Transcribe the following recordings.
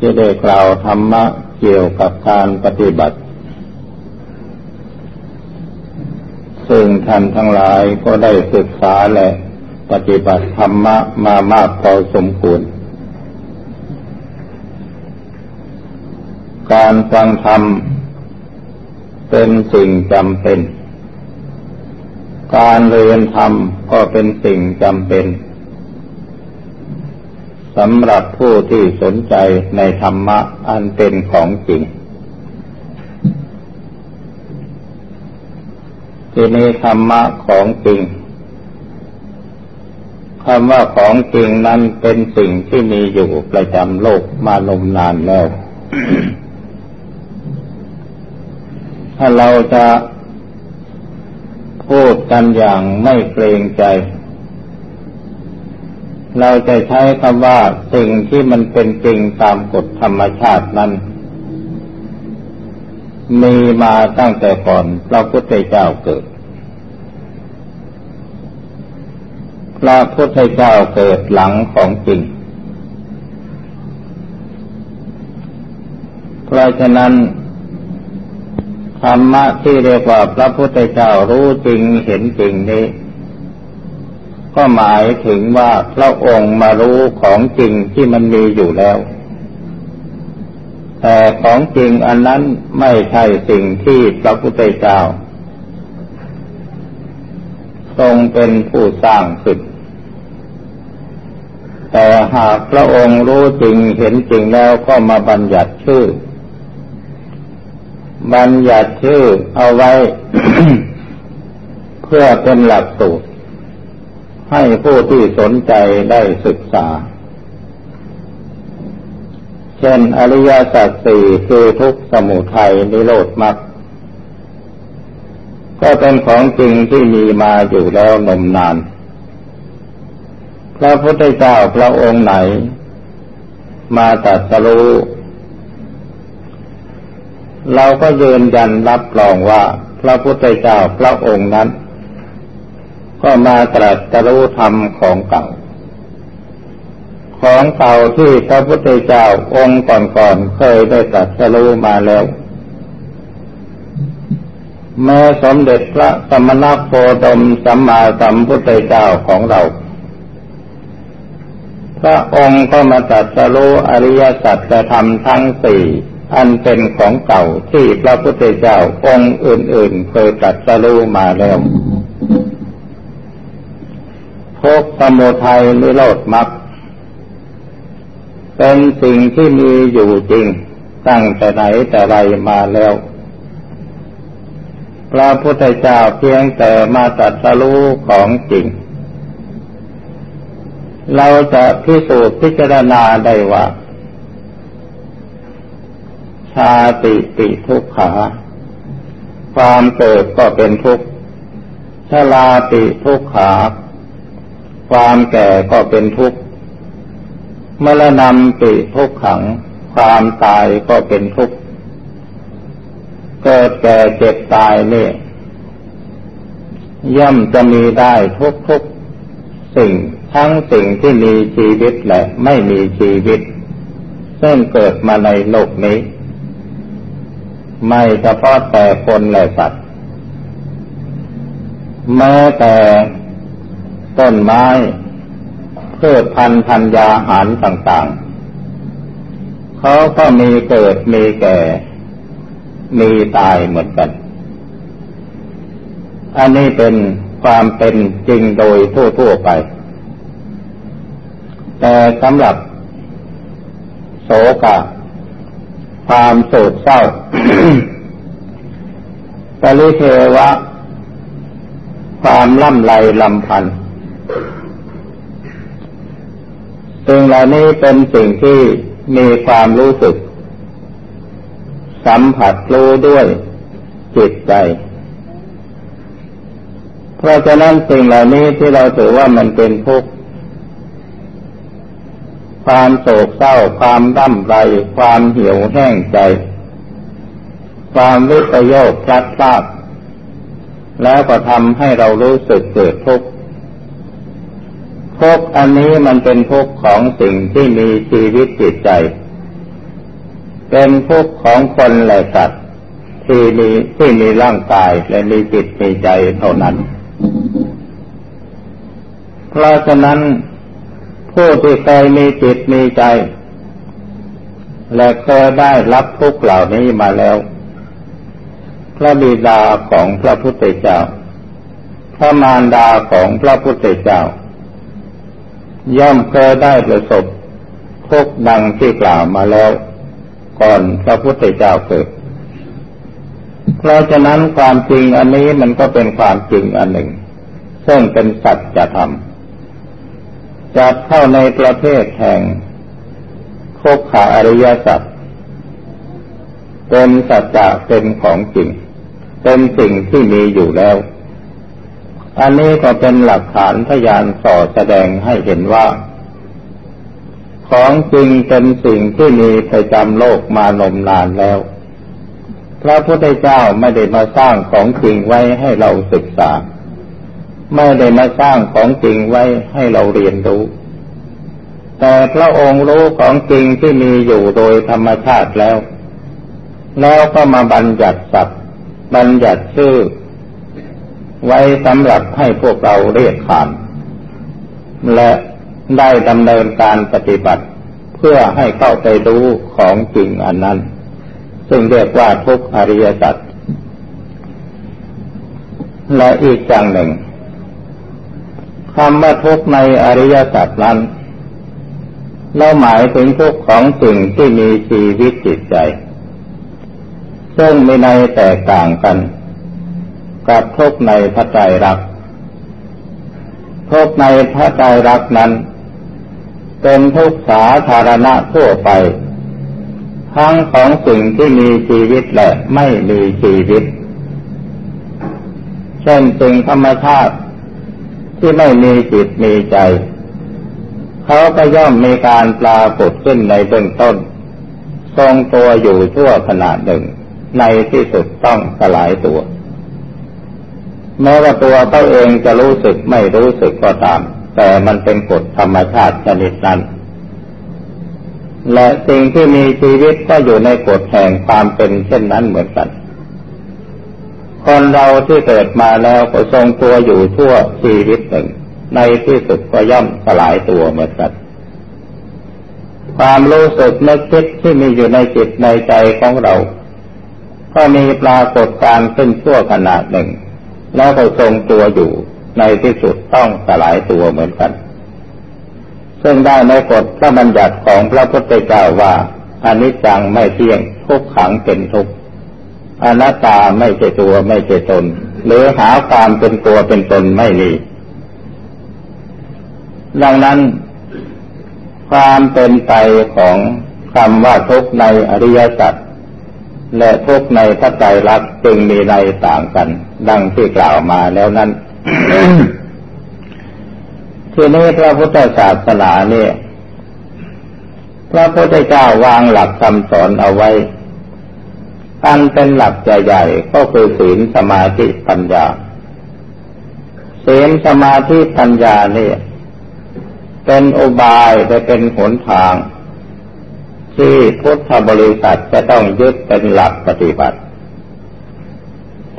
จะได้กล่าวธรรมะเกี่ยวกับการปฏิบัติ ซึ่งท่านทั้งหลายก็ได้ศึกษาและปฏิบัติธรรมะมามากพอสมควร การฟังธรรมเป็นสิ่งจำเป็น การเรียนธรรมก็เป็นสิ่งจำเป็น สำหรับผู้ที่สนใจในธรรมะอันเป็นของจริง ที่นี้ธรรมะของจริงคำว่าของจริงนั้นเป็นสิ่งที่มีอยู่ประจำโลกมานมนานแล้ว ถ้าเราจะพูดกันอย่างไม่เกรงใจ เราจะใช้คำว่าสิ่งที่มันเป็นจริงตามกฎธรรมชาตินั้น มีมาตั้งแต่ก่อนพระพุทธเจ้าเกิด พระพุทธเจ้าเกิดหลังของจริง เพราะฉะนั้นธรรมะที่เรียกว่าพระพุทธเจ้ารู้จริงเห็นจริงนี้ ก็หมายถึงว่าพระองค์มารู้ของจริงที่มันมีอยู่แล้ว แต่ของจริงอันนั้นไม่ใช่สิ่งที่พระพุทธเจ้า ทรงเป็นผู้สร้างขึ้นแต่หากพระองค์รู้จริงเห็นจริงแล้วก็มาบัญญัติชื่อ บัญญัติชื่อเอาไว้ เพื่อเป็นหลักสูตร ให้ผู้ที่สนใจได้ศึกษา เช่นอริยสัจสี่คือทุกสมุทัยนิโรธมรรคก็เป็นของจริงที่มีมาอยู่แล้วนมนาน พระพุทธเจ้าพระองค์ไหน มาตัดสรู้เราก็ยืนยันรับรองว่าพระพุทธเจ้าพระองค์นั้น ก็มาตรัสรู้ธรรมของเก่า ของเก่าที่พระพุทธเจ้าองค์ก่อนๆเคยได้ตรัสรู้มาแล้วแม้สมเด็จพระสมณโคดมสัมมาสัมพุทธเจ้าของเรา พระองค์ก็มาตรัสรู้อริยสัจธรรมทั้งสี่อันเป็นของเก่าที่พระพุทธเจ้าองค์อื่นๆเคยตรัสรู้มาแล้ว ทุกสมุทัยนิโรธมรรคเป็นสิ่งที่มีอยู่จริงตั้งแต่ไหนแต่ไรมาแล้ว พระพุทธเจ้าเพียงแต่มาตัดสรู้ของจริง เราจะพิสูจน์พิจารณาได้ว่า ชาติปิทุกขา ความเกิดก็เป็นทุกข์ชลาติทุกขา ความแก่ก็เป็นทุกข์มรณะปิทุกขัง ความตายก็เป็นทุกข์ เกิดแก่เจ็บตายเนี่ย่อมจะมีได้ทุกทุกสิ่งทั้งสิ่งที่มีชีวิตและไม่มีชีวิต ซึ่งเกิดมาในโลกนี้ ไม่เฉพาะแต่คนและสัตว์แม้แต่ ต้นไม้พืชพันธุ์ธัญญาหารต่างๆ เขาก็มีเกิดมีแก่ มีตายเหมือนกัน อันนี้เป็นความเป็นจริงโดยทั่วๆไป แต่สำหรับ โศกะ ความโศกเศร้าปริเทวะ ความล่ำไรลำพันธ์ สิ่งเหล่านี้เป็นสิ่งที่มีความรู้สึก สัมผัสรู้ด้วยจิตใจ เพราะฉะนั้นสิ่งเหล่านี้ที่เราถือว่ามันเป็นทุกข์ความโศกเศร้า ความดั่มไร ความเหี่ยวแห้งใจ ความวิปโยคพลัดพลาดแล้วก็ทำให้เรารู้สึกเกิดทุกข์ ทุกอันนี้มันเป็นทุกของสิ่งที่มีชีวิตจิตใจ เป็นทุกของคนและสัตว์ที่มีที่มีร่างกายและมีจิตมีใจเท่านั้น เพราะฉะนั้นผู้ที่เคยมีจิตมีใจ และเคยได้รับทุกเหล่านี้มาแล้ว พระบิดาของพระพุทธเจ้า พระมารดาของพระพุทธเจ้า ย่อมเคยได้ประสบทุกดังที่กล่าวมาแล้ว ก่อนพระพุทธเจ้าเกิด เพราะฉะนั้นความจริงอันนี้มันก็เป็นความจริงอันหนึ่ง ซึ่งเป็นสัจธรรมจัดเข้าในประเภทแห่งทุกขาอริยสัจเป็นสัจจะเป็นของจริง เป็นสิ่งที่มีอยู่แล้ว อันนี้ก็เป็นหลักฐานพยานส่อแสดงให้เห็นว่า ของจริงเป็นสิ่งที่มีประจำโลกมานมนานแล้ว พระพุทธเจ้าไม่ได้มาสร้างของจริงไว้ให้เราศึกษา ไม่ได้มาสร้างของจริงไว้ให้เราเรียนรู้ แต่พระองค์รู้ของจริงที่มีอยู่โดยธรรมชาติแล้ว แล้วก็มาบัญญัติศัพท์บัญญัติชื่อ ไว้สำหรับให้พวกเราเรียกขานและได้ดำเนินการปฏิบัติ เพื่อให้เข้าไปรู้ของจริงอันนั้น ซึ่งเรียกว่าทุกอริยสัจและอีกอย่างหนึ่งคำว่าทุกในอริยสัจนั้นเราหมายถึงทุกข์ของสิ่งที่มีชีวิตจิตใจ ซึ่งมีในแตกต่างกัน กับทุกในพระใจรักทุกในพระใจรักนั้น เป็นทุกสาธารณะทั่วไป ทั้งของสิ่งที่มีชีวิตและไม่มีชีวิต เช่นสิ่งธรรมชาติที่ไม่มีจิตมีใจ เขาก็ย่อมมีการปรากฏขึ้นในเบื้องต้น ทรงตัวอยู่ชั่วขณะหนึ่ง ในที่สุดต้องสลายตัว แม้ว่าตัวเขาเองจะรู้สึกไม่รู้สึกก็ตาม แต่มันเป็นกฎธรรมชาติชนิดนั้น และสิ่งที่มีชีวิตก็อยู่ในกฎแห่งความเป็นเช่นนั้นเหมือนกัน คนเราที่เกิดมาแล้วก็ทรงตัวอยู่ทั่วชีวิตหนึ่ง ในที่สุดก็ย่อมสลายตัวเหมือนกันความรู้สึกนึกคิดที่มีอยู่ในจิตในใจของเรา ก็มีปรากฏการขึ้นชั่วขณะหนึ่ง แล้วก็ทรงตัวอยู่ในที่สุดต้องสลายตัวเหมือนกัน ซึ่งได้ในกฎพระบัญญัติของพระพุทธเจ้าว่าอนิจจังไม่เที่ยงทุกขังเป็นทุกข์อนัตตาไม่ใช่ตัวไม่ใช่ตน หรือหาความเป็นตัวเป็นตนไม่มีดังนั้น ความเป็นไปของคำว่าทุกในอริยสัจ และทุกในพระไตรลักษณ์จึงมีในต่างกัน ดังที่กล่าวมาแล้วนั้น ทีนี้พระพุทธศาสนาเนี่ย พระพุทธเจ้าวางหลักคำสอนเอาไว้อันเป็นหลักใหญ่ๆก็คือศีลสมาธิปัญญาศีลสมาธิปัญญาเนี่ย เป็นอุบายจะเป็นหนทาง ที่พุทธบริษัทจะต้องยึดเป็นหลักปฏิบัติ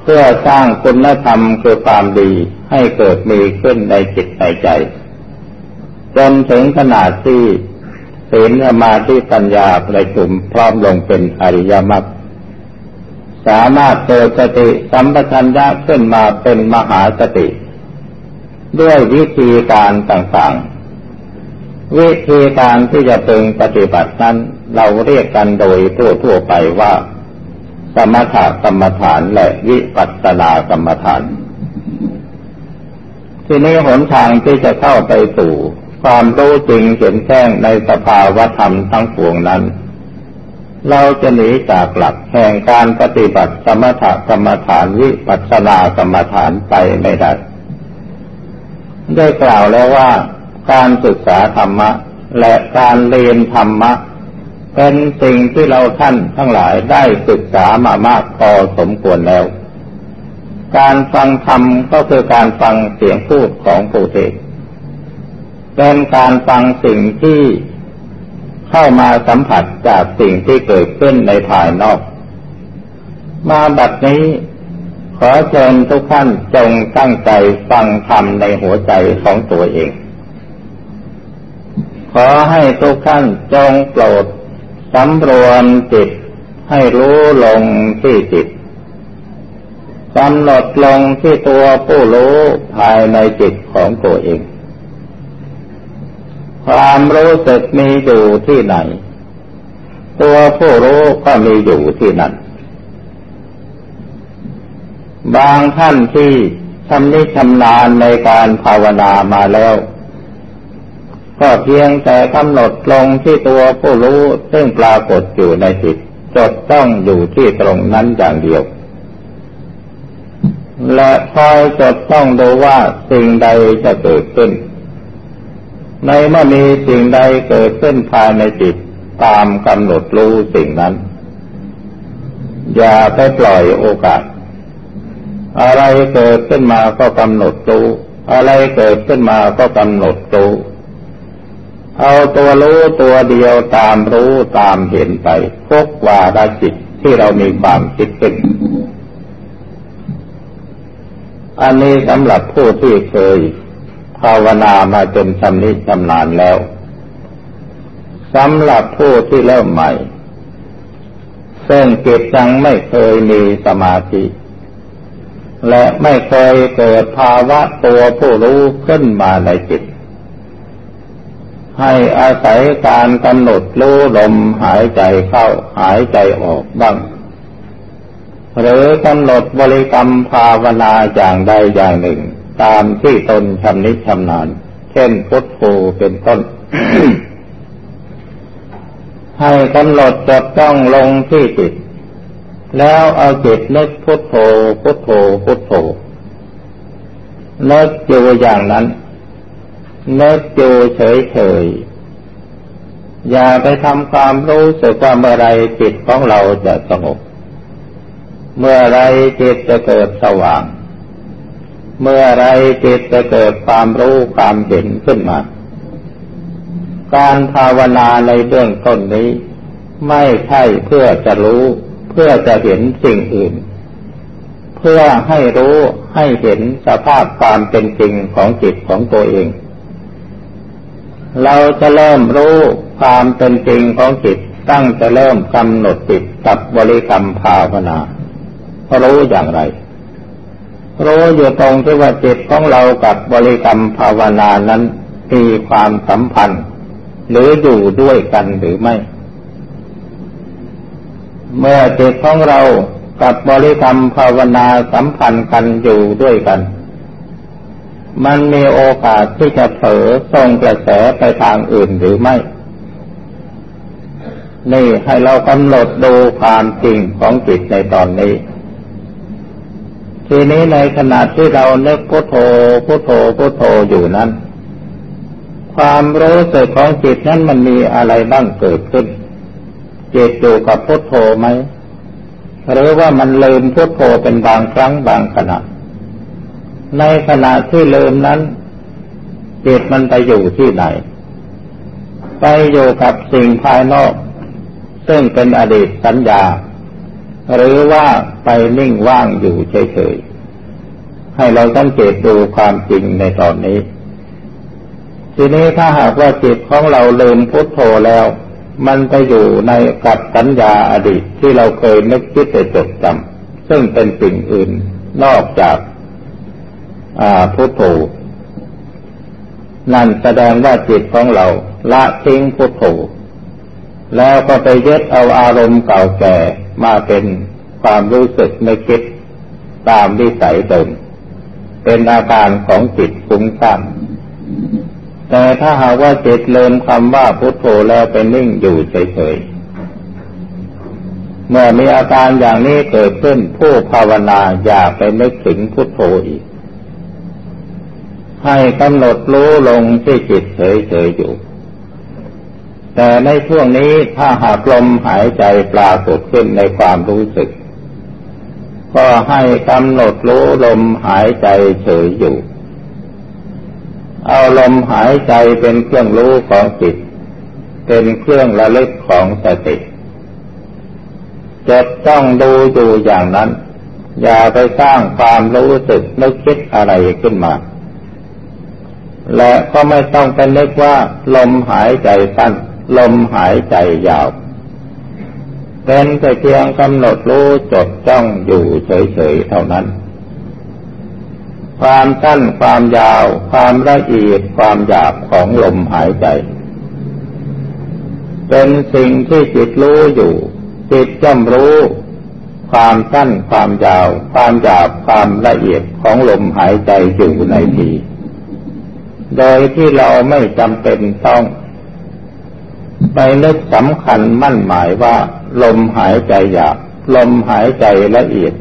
เพื่อสร้างคุณธรรมคือความดีให้เกิดมีขึ้นในจิตในใจ จนถึงขนาดที่ศีลสมาธิปัญญาประชุมพร้อมลงเป็นอริยมรรคสามารถเกิดสติสัมปชัญญะขึ้นมาเป็นมหาสติ ด้วยวิธีการต่างๆ วิธีการที่จะพึงปฏิบัตินั้น เราเรียกกันโดยทั่วๆไปว่า สมถกรรมฐานและวิปัสสนากรรมฐาน ทีนี้หนทางที่จะเข้าไปสู่ ความรู้จริงเห็นแจ้งในสภาวธรรมทั้งปวงนั้น เราจะหนีจากหลักแห่งการปฏิบัติสมถกรรมฐานวิปัสสนากรรมฐานไปไม่ได้ ได้กล่าวแล้วว่าการศึกษาธรรมะและการเรียนธรรมะ เป็นสิ่งที่เราท่านทั้งหลายได้ศึกษามามากพอสมควรแล้ว การฟังธรรมก็คือการฟังเสียงพูดของผู้เทศเป็นการฟังสิ่งที่เข้ามาสัมผัสจากสิ่งที่เกิดขึ้นในภายนอก มาบัดนี้ขอเชิญทุกท่านจงตั้งใจฟังธรรมในหัวใจของตัวเอง ขอให้ทุกท่านจงโปรด สำรวมจิตให้รู้ลงที่จิตกำหนดลงที่ตัวผู้รู้ภายในจิตของตัวเอง ความรู้สึกมีอยู่ที่ไหน ตัวผู้รู้ก็มีอยู่ที่นั่น บางท่านที่ชำนิชำนาญในการภาวนามาแล้ว ก็เพียงแต่กำหนดลงที่ตัวผู้รู้ซึ่งปรากฏอยู่ในจิตจดต้องอยู่ที่ตรงนั้นอย่างเดียว และคอยจดต้องดูว่าสิ่งใดจะเกิดขึ้น ในเมื่อมีสิ่งใดเกิดขึ้นภายในจิตตามกำหนดรู้สิ่งนั้น อย่าไปปล่อยโอกาส อะไรเกิดขึ้นมาก็กำหนดรู้ อะไรเกิดขึ้นมาก็กำหนดรู้ เอาตัวรู้ตัวเดียวตามรู้ตามเห็นไปทุกวาระจิตที่เรามีความคิดขึ้นอันนี้สำหรับผู้ที่เคยภาวนามาจนชำนิชำนาญแล้วสำหรับผู้ที่เริ่มใหม่ ซึ่งจิตยังไม่เคยมีสมาธิ และไม่เคยเกิดภาวะตัวผู้รู้ขึ้นมาในจิต ให้อาศัยการกำหนดรู้ลมหายใจเข้าหายใจออกบ้าง หรือกำหนดบริกรรมภาวนาอย่างใดอย่างหนึ่ง ตามที่ตนชำนิชำนาญ เช่นพุทโธเป็นต้น ให้กำหนดจดจ้องลงที่จิต แล้วเอาจิตนึกพุทโธพุทโธพุทโธนึกอยู่อย่างนั้น นึกอยู่เฉยๆ อย่าไปทำความรู้สึกว่าเมื่อไรจิตของเราจะสงบ เมื่อไรจิตจะเกิดสว่าง เมื่อไรจิตจะเกิดความรู้ความเห็นขึ้นมา การภาวนาในเบื้องต้นนี้ ไม่ใช่เพื่อจะรู้ เพื่อจะเห็นสิ่งอื่น เพื่อให้รู้ให้เห็นสภาพความเป็นจริงของจิตของตัวเอง เราจะเริ่มรู้ความเป็นจริงของจิตตั้งจะเริ่มกำหนดจิตกับบริกรรมภาวนารู้อย่างไร รู้อยู่ตรงที่ว่าจิตของเรากับบริกรรมภาวนานั้นมีความสัมพันธ์ หรืออยู่ด้วยกันหรือไม่ เมื่อจิตของเรากับบริกรรมภาวนาสัมพันธ์กันอยู่ด้วยกัน มันมีโอกาสที่จะเผลอส่งกระแสไปทางอื่นหรือไม่ นี่ให้เรากำหนดดูความจริงของจิตในตอนนี้ ทีนี้ในขณะที่เราเนึกพุทโธพุทโธพุทโธอยู่นั้น ความรู้สึกของจิตนั้นมันมีอะไรบ้างเกิดขึ้น จิตอยู่กับพุทโธไหม หรือว่ามันลืมพุทโธเป็นบางครั้งบางขณะ ในขณะที่ลืมนั้นจิตมันไปอยู่ที่ไหน ไปอยู่กับสิ่งภายนอก ซึ่งเป็นอดีตสัญญา หรือว่าไปนิ่งว่างอยู่เฉยๆ ให้เราสังเกตดูความจริงในตอนนี้ ทีนี้ถ้าหากว่าจิตของเราลืมพุทโธแล้ว มันไปอยู่ในกับสัญญาอดีตที่เราเคยนึกคิดแต่จดจำซึ่งเป็นสิ่งอื่นนอกจาก พุทโธนั่นแสดงว่าจิตของเราละทิ้งพุทโธแล้วก็ไปยึดเอาอารมณ์เก่าแก่มาเป็นความรู้สึกไม่คิดตามวิสัยเดิมเป็นอาการของจิตฟุ้งซ่านแต่ถ้าหากว่าจิตเลิมคำว่าพุทโธแล้วไปนิ่งอยู่เฉยๆ เมื่อมีอาการอย่างนี้เกิดขึ้นผู้ภาวนาอย่าไปนึกถึงพุทโธอีก ให้กำหนดรู้ลงที่จิตเฉยๆอยู่ แต่ในช่วงนี้ถ้าหากลมหายใจปรากฏขึ้นในความรู้สึก ก็ให้กำหนดรู้ลมหายใจเฉยอยู่ เอาลมหายใจเป็นเครื่องรู้ของจิต เป็นเครื่องระลึกของสติจะต้องดูอยู่อย่างนั้น อย่าไปสร้างความรู้สึกนึกคิดอะไรขึ้นมา และก็ไม่ต้องไปนึกว่า ลมหายใจสั้น ลมหายใจยาว เป็นแต่เพียงกำหนดรู้จดจ้องอยู่เฉยๆเท่านั้น ความสั้นความยาว ความละเอียดความหยาบของลมหายใจ เป็นสิ่งที่จิตรู้อยู่ จิตย่อมรู้ ความสั้นความยาว ความหยาบความละเอียดของลมหายใจอยู่ในที โดยที่เราไม่จำเป็นต้อง ไปนึกสำคัญมั่นหมายว่า ลมหายใจหยาบลมหายใจละเอียด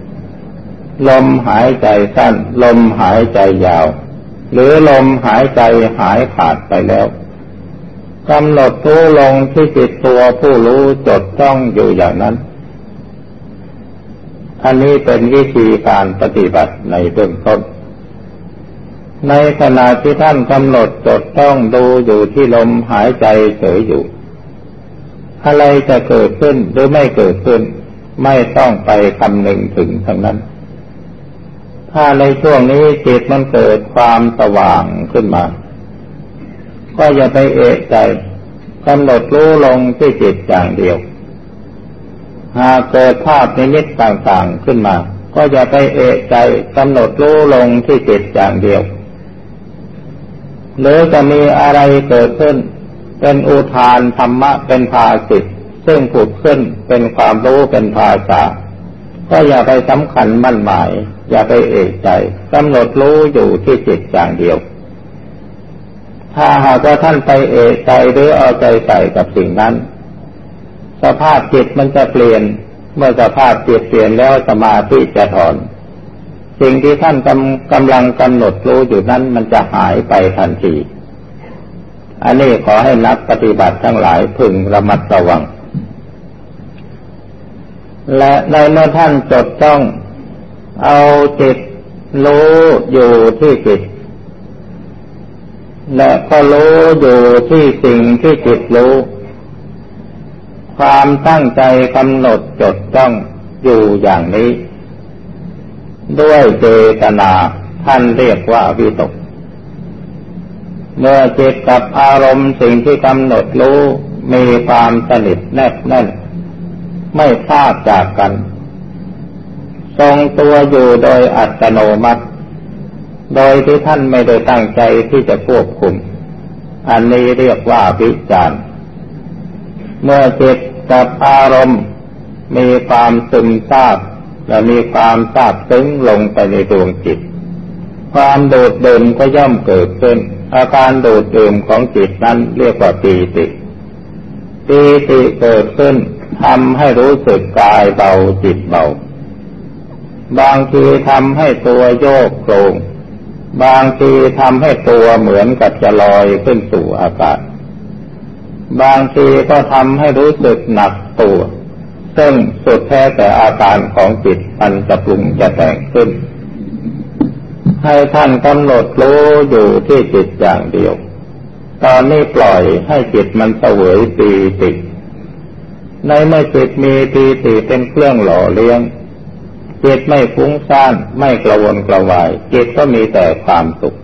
ลมหายใจสั้น ลมหายใจยาว หรือลมหายใจหายขาดไปแล้วกำหนดรู้ลงที่จิตตัวผู้รู้จดจ้องอยู่อย่างนั้น อันนี้เป็นวิธีการปฏิบัติในเบื้องต้น ในขณะที่ท่านกำหนดจดจ้องดูอยู่ที่ลมหายใจเฉยอยู่ อะไรจะเกิดขึ้นหรือไม่เกิดขึ้น ไม่ต้องไปคำนึงถึงทั้งนั้น ถ้าในช่วงนี้จิตมันเกิดความสว่างขึ้นมา ก็อย่าไปเอะใจกำหนดรู้ลงที่จิตอย่างเดียว หากเกิดภาพในนิตต่างๆขึ้นมา ก็อย่าไปเอะใจกำหนดรู้ลงที่จิตอย่างเดียว หรือจะมีอะไรเกิดขึ้น เป็นอุทานธรรมะเป็นภาสิทธซึ่งผุดขึ้นเป็นความรู้เป็นภาษา ก็อย่าไปสำคัญมั่นหมาย อย่าไปเอะใจกำหนดรู้อยู่ที่จิตอย่างเดียว ถ้าหากว่าท่านไปเอะใจหรือเอาใจใส่กับสิ่งนั้น สภาพจิตมันจะเปลี่ยน เมื่อสภาพจิตเปลี่ยนแล้วสมาธิจะถอน สิ่งที่ท่านกำกำลังกำหนดรู้อยู่นั้นมันจะหายไปทันที อันนี้ขอให้นักปฏิบัติทั้งหลายพึงระมัดระวัง และในเมื่อท่านจดจ้องเอาจิตรู้อยู่ที่จิต และก็รู้อยู่ที่สิ่งที่จิตรู้ ความตั้งใจกำหนดจดจ้องอยู่อย่างนี้ ด้วยเจตนาท่านเรียกว่าวิตก เมื่อจิตกับอารมณ์สิ่งที่กำหนดรู้มีความสนิทแนบแน่น ไม่พลาดจากกัน ทรงตัวอยู่โดยอัตโนมัติ โดยที่ท่านไม่ได้ตั้งใจที่จะควบคุม อันนี้เรียกว่าวิจารณ์เมื่อจิตกับอารมณ์มีความซึมซาบ และมีความซาบซึ้งลงไปในดวงจิต ความโดดเด่นก็ย่อมเกิดขึ้น อาการโดดเด่นของจิตนั้นเรียกว่าปีติปีติเกิดขึ้นทำให้รู้สึกกายเบาจิตเบา บางทีทำให้ตัวโยกโครง บางทีทำให้ตัวเหมือนกับจะลอยขึ้นสู่อากาศ บางทีก็ทำให้รู้สึกหนักตัว ซึ่งสุดแท้แต่อาการของจิตมันจะปรุงจะแต่งขึ้น ให้ท่านกำหนดรู้อยู่ที่จิตอย่างเดียว ตอนนี้ปล่อยให้จิตมันเสวยปีติในเมื่อจิตมีปีติเป็นเครื่องหล่อเลี้ยงจิตไม่ฟุ้งซ่านไม่กระวนกระวาย จิตก็มีแต่ความสุข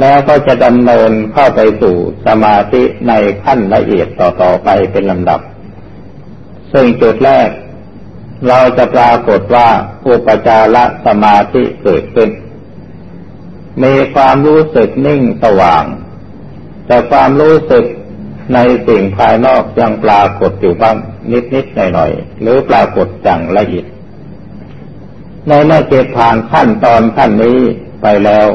แล้วก็จะดำเนินเข้าไปสู่สมาธิในขั้นละเอียดต่อๆไปเป็นลำดับ ซึ่งจุดแรก เราจะปรากฏว่าอุปจารสมาธิเกิดขึ้น มีความรู้สึกนิ่งสว่าง แต่ความรู้สึกในสิ่งภายนอกยังปรากฏอยู่บ้างนิดๆหน่อยๆหรือปรากฏจังละเอียดในเมื่อจิตผ่านขั้นตอนขั้นนี้ไปแล้ว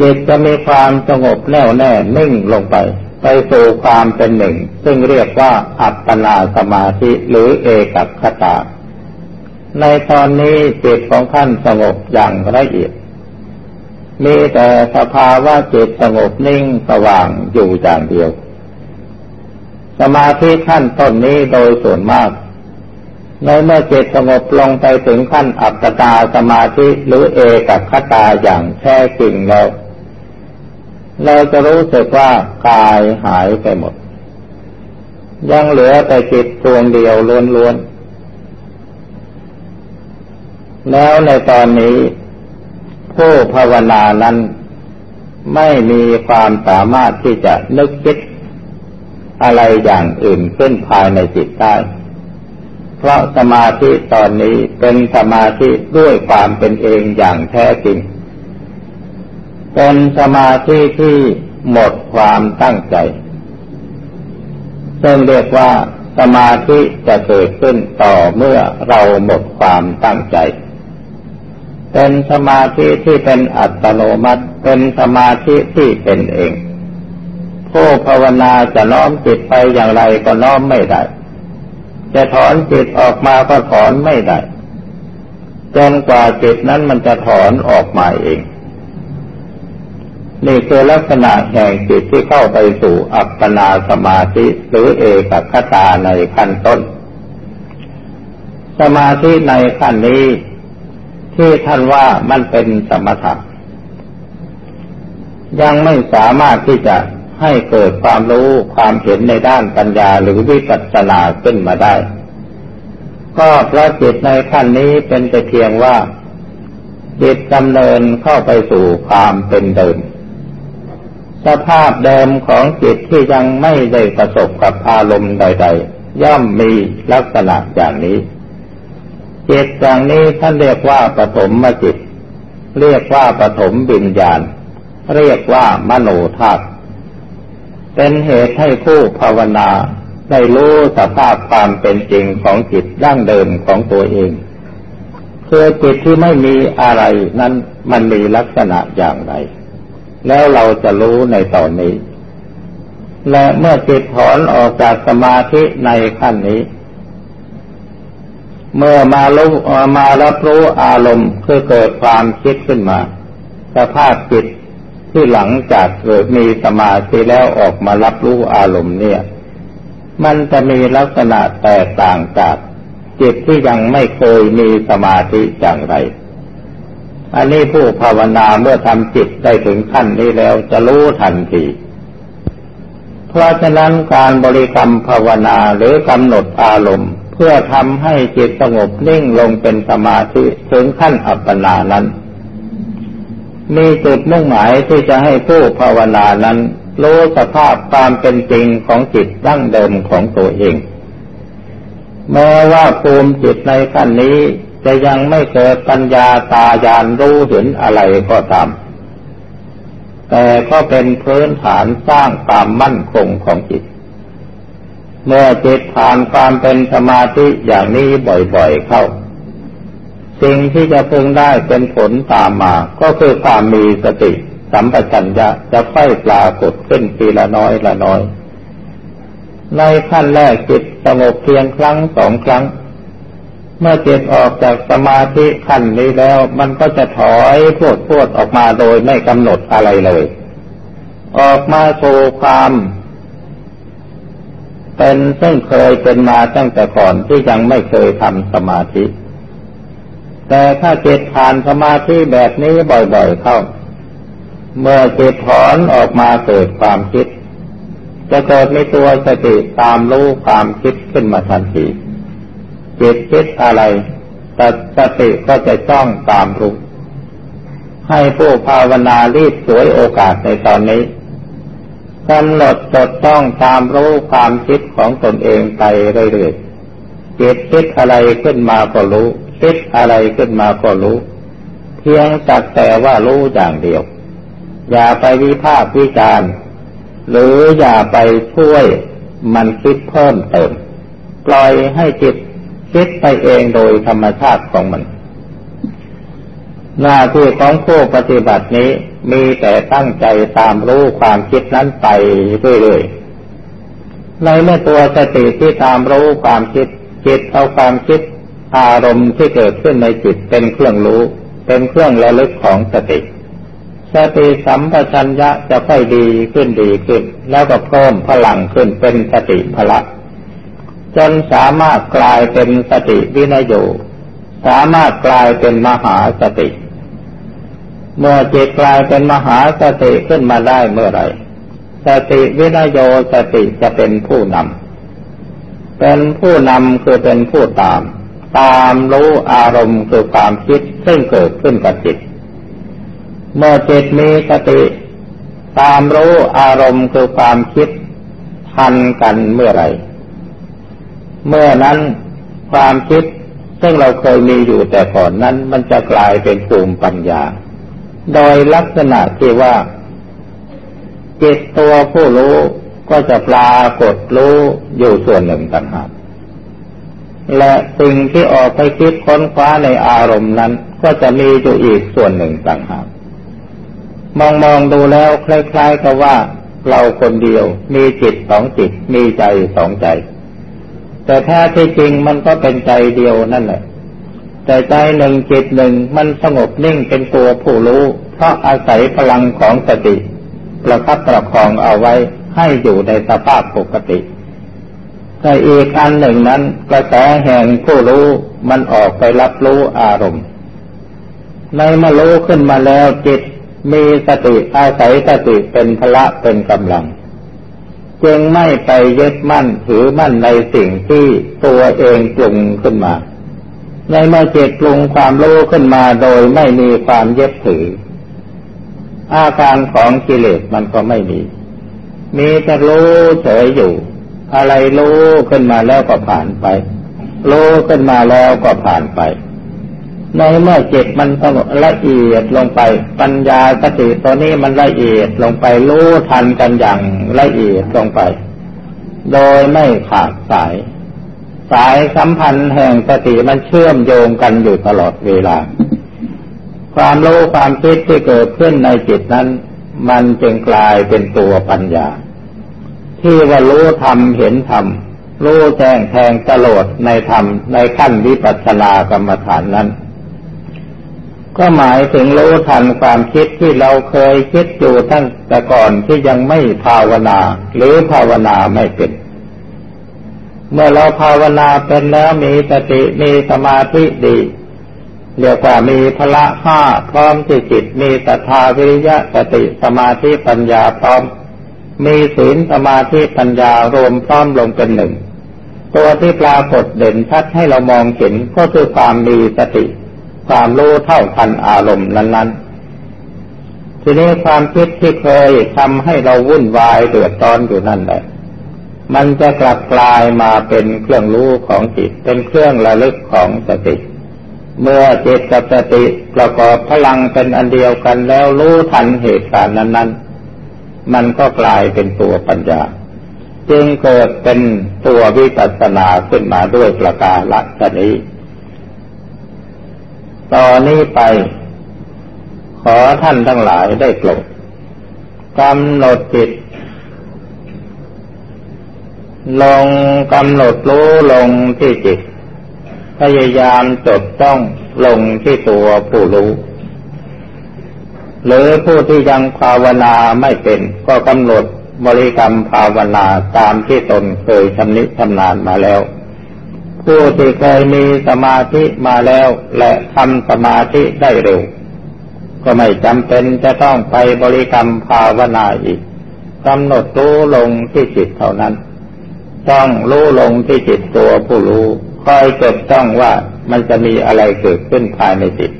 จิตจะมีความสงบแน่วแน่นิ่งลงไป ไปสู่ความเป็นหนึ่ง ซึ่งเรียกว่าอัปปนาสมาธิหรือเอกัคตา ในตอนนี้จิตของท่านสงบอย่างละเอียด มีแต่สภาวะจิตสงบนิ่งสว่างอยู่อย่างเดียว สมาธิขั้นต้นนี้โดยส่วนมากในเมื่อจิตสงบลงไปถึงขั้นอัปปตาสมาธิหรือเอกับคตาอย่างแท้จริงแล้ว เราจะรู้สึกว่ากายหายไปหมด ยังเหลือแต่จิตดวงเดียวล้วนๆ แล้วในตอนนี้ ผู้ภาวนานั้นไม่มีความสามารถที่จะนึกคิดอะไรอย่างอื่นขึ้นภายในจิตได้ เพราะสมาธิตอนนี้เป็นสมาธิด้วยความเป็นเองอย่างแท้จริง เป็นสมาธิที่หมดความตั้งใจ ซึ่งเรียกว่าสมาธิจะเกิดขึ้นต่อเมื่อเราหมดความตั้งใจ เป็นสมาธิที่เป็นอัตโนมัติ เป็นสมาธิที่เป็นเอง ผู้ภาวนาจะน้อมจิตไปอย่างไรก็น้อมไม่ได้ จะถอนจิตออกมาก็ถอนไม่ได้ จนกว่าจิตนั้นมันจะถอนออกมาเอง นี่คือลักษณะแห่งจิตที่เข้าไปสู่อัปปนาสมาธิหรือเอกคตาในขั้นต้น สมาธิในขั้นนี้ ที่ท่านว่ามันเป็นสมถะยังไม่สามารถที่จะให้เกิดความรู้ความเห็นในด้านปัญญาหรือวิปัสสนาขึ้นมาได้ ก็เพราะจิตในขั้นนี้เป็นแต่เพียงว่าจิตดำเนินเข้าไปสู่ความเป็นเดิม สภาพเดิมของจิตที่ยังไม่ได้ประสบกับอารมณ์ใด ๆ ย่อมมีลักษณะอย่างนี้จิตอย่างนี้ท่านเรียกว่าปฐมมจิต เรียกว่าปฐมบิญญาณ เรียกว่ามโนธาตุเป็นเหตุให้ผู้ภาวนาได้รู้สภาพความเป็นจริงของจิตดั้งเดิมของตัวเองคือจิตที่ไม่มีอะไรนั้นมันมีลักษณะอย่างไร แล้วเราจะรู้ในตอนนี้ และเมื่อจิตถอนออกจากสมาธิในขั้นนี้ เมื่อมารู้มารับรู้อารมณ์คือเกิดความคิดขึ้นมาสภาพจิตที่หลังจากเกิดมีสมาธิแล้วออกมารับรู้อารมณ์เนี่ย มันจะมีลักษณะแตกต่างจากจิตที่ยังไม่เคยมีสมาธิอย่างไร อันนี้ผู้ภาวนาเมื่อทำจิตได้ถึงขั้นนี้แล้วจะรู้ทันทีเพราะฉะนั้นการบริกรรมภาวนาหรือกำหนดอารมณ์ เพื่อทำให้จิตสงบนิ่งลงเป็นสมาธิถึงขั้นอัปปนานั้น มีจุดมุ่งหมายที่จะให้ผู้ภาวนานั้นรู้สภาพความเป็นจริงของจิตดั้งเดิมของตัวเองแม้ว่าภูมิจิตในขั้นนี้ จะยังไม่เกิดปัญญาตาญาณรู้เห็นอะไรก็ตาม แต่ก็เป็นพื้นฐานสร้างความมั่นคงของจิต เมื่อจิตผ่านความเป็นสมาธิอย่างนี้บ่อยๆเข้า สิ่งที่จะพึงได้เป็นผลตามมา ก็คือความมีสติสัมปชัญญะจะค่อยปรากฏขึ้นทีละน้อยละน้อย ในขั้นแรกจิตสงบเพียงครั้งสองครั้ง เมื่อจิตออกจากสมาธิขั้นนี้แล้ว มันก็จะถอยพวดพวดออกมาโดยไม่กำหนดอะไรเลย ออกมาสู่ความเป็นซึ่งเคยเป็นมาตั้งแต่ก่อนที่ยังไม่เคยทำสมาธิ แต่ถ้าจิตผ่านสมาธิแบบนี้บ่อยๆเข้า เมื่อจิตถอนออกมาเกิดความคิด จะเกิดในตัวสติตามรู้ความคิดขึ้นมาทันที จิตคิดอะไรสติก็จะจ้องตามรู้ให้ผู้ภาวนารีบสวยโอกาสในตอนนี้กำหนดจดต้องตามรู้ความคิดของตนเองไปเรื่อยๆจิตคิดอะไรขึ้นมาก็รู้คิดอะไรขึ้นมาก็รู้ เพียงสักแต่ว่ารู้อย่างเดียว อย่าไปวิพากษ์วิจารณ์หรืออย่าไปช่วยมันคิดเพิ่มเติม ปล่อยให้จิต คิดไปเองโดยธรรมชาติของมัน หน้าที่ของผู้ปฏิบัตินี้มีแต่ตั้งใจตามรู้ความคิดนั้นไปเรื่อยๆ ในเมื่อตัวสติที่ตามรู้ความคิดจิตเอาความคิดอารมณ์ที่เกิดขึ้นในจิตเป็นเครื่องรู้ เป็นเครื่องระลึกของสติ สติสัมปชัญญะจะค่อยดีขึ้นดีขึ้น แล้วก็เพิ่มพลังขึ้นเป็นสติพละ จนสามารถกลายเป็นสติวินโยสามารถกลายเป็นมหาสติ เมื่อจิตกลายเป็นมหาสติขึ้นมาได้เมื่อไรสติวินโยสติจะเป็นผู้นำเป็นผู้นำคือเป็นผู้ตาม ตามรู้อารมณ์คือความคิดซึ่งเกิดขึ้นกับจิต เมื่อจิตมีสติ ตามรู้อารมณ์คือความคิดทันกันเมื่อไร เมื่อนั้นความคิดซึ่งเราเคยมีอยู่แต่ก่อนนั้นมันจะกลายเป็นภูมิปัญญา โดยลักษณะที่ว่า จิตตัวผู้รู้ก็จะปรากฏรู้อยู่ส่วนหนึ่งต่างหากและสิ่งที่ออกไปคิดค้นคว้าในอารมณ์นั้น ก็จะมีอยู่อีกส่วนหนึ่งต่างหากมองมองดูแล้วคล้ายๆกับว่า เราคนเดียวมีจิตสองจิตมีใจสองใจ แต่แท้ที่จริงมันก็เป็นใจเดียวนั่นแหละ แต่ใจหนึ่งจิตหนึ่งมันสงบนิ่งเป็นตัวผู้รู้ เพราะอาศัยพลังของสติ ประคับประคองเอาไว้ให้อยู่ในสภาพปกติแต่อีกอันหนึ่งนั้นกระแสแห่งผู้รู้มันออกไปรับรู้อารมณ์ ในเมื่อรู้ขึ้นมาแล้วจิตมีสติอาศัยสติเป็นพละเป็นกำลัง จึงไม่ไปยึดมั่นถือมั่นในสิ่งที่ตัวเองปรุงขึ้นมา ในเมื่อจิตปรุงความรู้ขึ้นมาโดยไม่มีความยึดถือ อาการของกิเลสมันก็ไม่มี มีแต่รู้เฉยอยู่ อะไรรู้ขึ้นมาแล้วก็ผ่านไป รู้ขึ้นมาแล้วก็ผ่านไป ในเมื่อจิตมันสงบละเอียดลงไป ปัญญาสติตัวนี้มันละเอียดลงไปรู้ทันกันอย่างละเอียดลงไป โดยไม่ขาดสาย สายสัมพันธ์แห่งสติมันเชื่อมโยงกันอยู่ตลอดเวลา ความรู้ความคิดที่เกิดขึ้นในจิตนั้น มันจึงกลายเป็นตัวปัญญา ที่ว่ารู้ธรรมเห็นธรรมรู้แจ้งแทงตลอดในธรรมในขั้นวิปัสสนากรรมฐานนั้น ก็หมายถึงรู้ทันความคิดที่เราเคยคิดอยู่ตั้งแต่ก่อนที่ยังไม่ภาวนา หรือภาวนาไม่เป็น เมื่อเราภาวนาเป็นแล้วมีสติมีสมาธิดีเรียกว่ามีพละห้าพร้อมที่จิต มีศรัทธาวิริยะสติสมาธิปัญญาพร้อม มีศีลสมาธิปัญญารวมพร้อมลงเป็นหนึ่ง ตัวที่ปรากฏเด่นชัดให้เรามองเห็นก็คือความมีสติ ความรู้เท่าทันอารมณ์นั้นๆ ทีนี้ความคิดที่เคยทำให้เราวุ่นวายเดือดร้อนอยู่นั่นแหละ มันจะกลับกลายมาเป็นเครื่องรู้ของจิต เป็นเครื่องระลึกของสติ เมื่อจิตกับสติประกอบพลังเป็นอันเดียวกันแล้วรู้ทันเหตุการณ์นั้น ๆ มันก็กลายเป็นตัวปัญญาจึงเกิดเป็นตัววิปัสสนาขึ้นมาด้วยประกาศนี้ ต่อนนี้ไป ขอท่านทั้งหลายได้โปรดกำหนดจิตลงกำหนดรู้ลงที่จิต พยายามจดจ้องลงที่ตัวผู้รู้ หรือผู้ที่ยังภาวนาไม่เป็น ก็กำหนดบริกรรมภาวนาตามที่ตนเคยชำนิชำนาญมาแล้ว ผู้ที่เคยมีสมาธิมาแล้ว และทำสมาธิได้เร็ว ก็ไม่จำเป็นจะต้องไปบริกรรมภาวนาอีกกำหนดรู้ลงที่จิตเท่านั้น ต้องรู้ลงที่จิตตัวผู้รู้คอยจดจ้องว่ามันจะมีอะไรเกิดขึ้นภายในจิต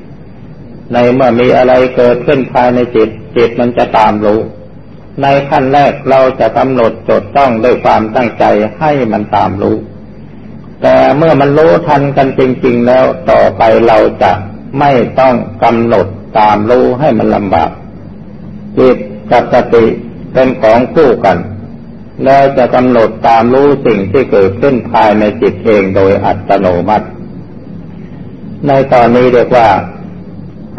ในเมื่อมีอะไรเกิดขึ้นภายในจิต จิตมันจะตามรู้ ในขั้นแรกเราจะกำหนดจดต้องด้วยความตั้งใจให้มันตามรู้ แต่เมื่อมันรู้ทันกันจริง ๆ แล้วต่อไปเราจะไม่ต้องกำหนดตามรู้ให้มันลำบากจิตกับสติเป็นของคู่กัน แล้วจะกำหนดตามรู้สิ่งที่เกิดขึ้นภายในจิตเองโดยอัตโนมัติ ในตอนนี้เรียกว่า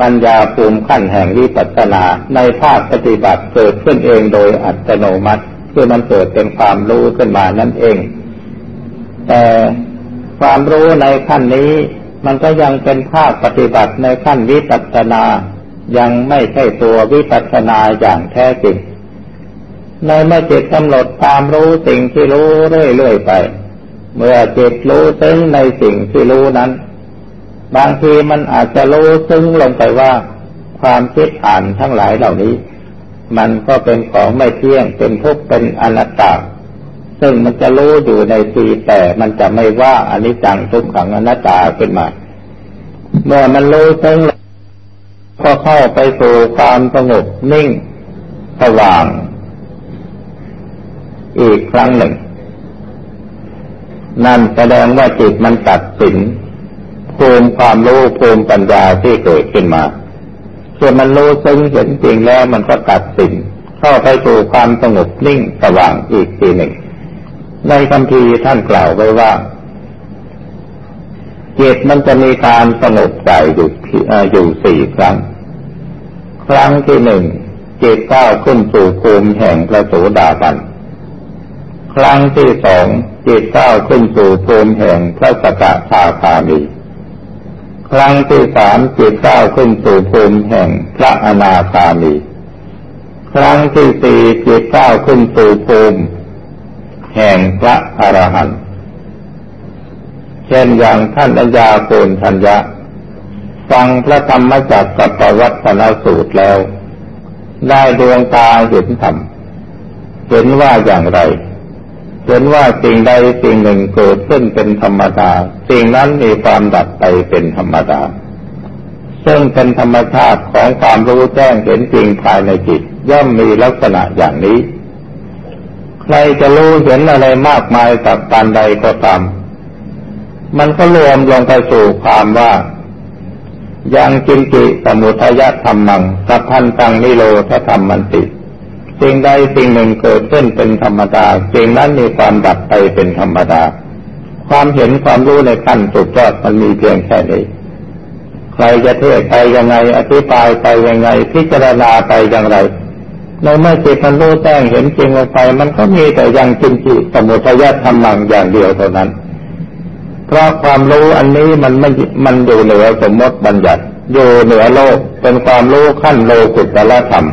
ปัญญาภูมิขั้นแห่งวิปัสสนาในภาคปฏิบัติเกิดขึ้นเองโดยอัตโนมัติ คือมันเกิดเป็นความรู้ขึ้นมานั่นเอง แต่ ความรู้ในขั้นนี้ มันก็ยังเป็นภาคปฏิบัติในขั้นวิปัสสนา ยังไม่ใช่ตัววิปัสสนาอย่างแท้จริง ในเมื่อจิตกำหนดตามรู้สิ่งที่รู้เรื่อยๆไป เมื่อจิตรู้ซึ้งในสิ่งที่รู้นั้น บางทีมันอาจจะรู้ซึ้งลงไปว่าความคิดอ่านทั้งหลายเหล่านี้ มันก็เป็นของไม่เที่ยงเป็นทุกข์เป็นอนัตตา ซึ่งมันจะรู้อยู่ในทีแต่มันจะไม่ว่าอนิจจังทุกขังอนัตตาขึ้นมา เมื่อมันรู้ซึ่งก็เข้าไปสู่ความสงบนิ่งสว่าง อีกครั้งหนึ่ง นั่นแสดงว่าจิตมันตัดสินภูมิความรู้ภูมิปัญญาที่เกิดขึ้นมาเมื่อมันรู้ซึ่งเห็นจริงแล้วมันก็ตัดสิน เข้าไปสู่ความสงบนิ่งสว่างอีกทีหนึ่ง ในคำพีท่านกล่าวไว้ว่าจิตมันจะมีการสงบใจอยู่อยู่สี่ครั้ง ครั้งที่หนึ่งจิตก้าวขึ้นสู่ภูมิแห่งพระโสดาบัน ครั้งที่สองจิตก้าวขึ้นสู่ภูมิแห่งพระสกทาคามี ครั้งที่สามจิตก้าวขึ้นสู่ภูมิแห่งพระอนาคามี ครั้งที่สี่จิตก้าวขึ้นสู่ภูมิ แห่งพระอรหันต์เช่นอย่างท่านอัญญาโกนทัญญะ ฟังพระธรรมจักรกัปวัตนสูตรแล้ว ได้ดวงตาเห็นธรรมเห็นว่าอย่างไร เห็นว่าสิ่งใดสิ่งหนึ่งเกิดขึ้นเป็นธรรมดา สิ่งนั้นมีความดับไปเป็นธรรมดา ซึ่งเป็นธรรมชาติของความรู้แจ้งเห็นจริงภายในจิต ย่อมมีลักษณะอย่างนี้ ใครจะรู้เห็นอะไรมากมายกับการใดก็ตาม มันก็รวมลงไปสู่ความว่ายังจินติสมุทยธรรมังสัพพันตังนิโรธธรรมมันติสิ่งใดสิ่งหนึ่งเกิดขึ้นเป็นธรรมดาสิ่งนั้นมีความดับไปเป็นธรรมดา ความเห็นความรู้ในขั้นสุดยอดมันมีเพียงแค่นี้ ใครจะเทศไปยังไงอธิบายไปยังไงพิจารณาไปอย่างไร ในเมื่อจิตมันรู้แจ้งเห็นจริงลงไป มันก็มีแต่ยังจินจิสมุทยธรรมังอย่างเดียวเท่านั้น เพราะความรู้อันนี้มันไม่มันอยู่เหนือสมมติบัญญัติอยู่เหนือโลกเป็นความรู้ขั้นโลกุตละธรรม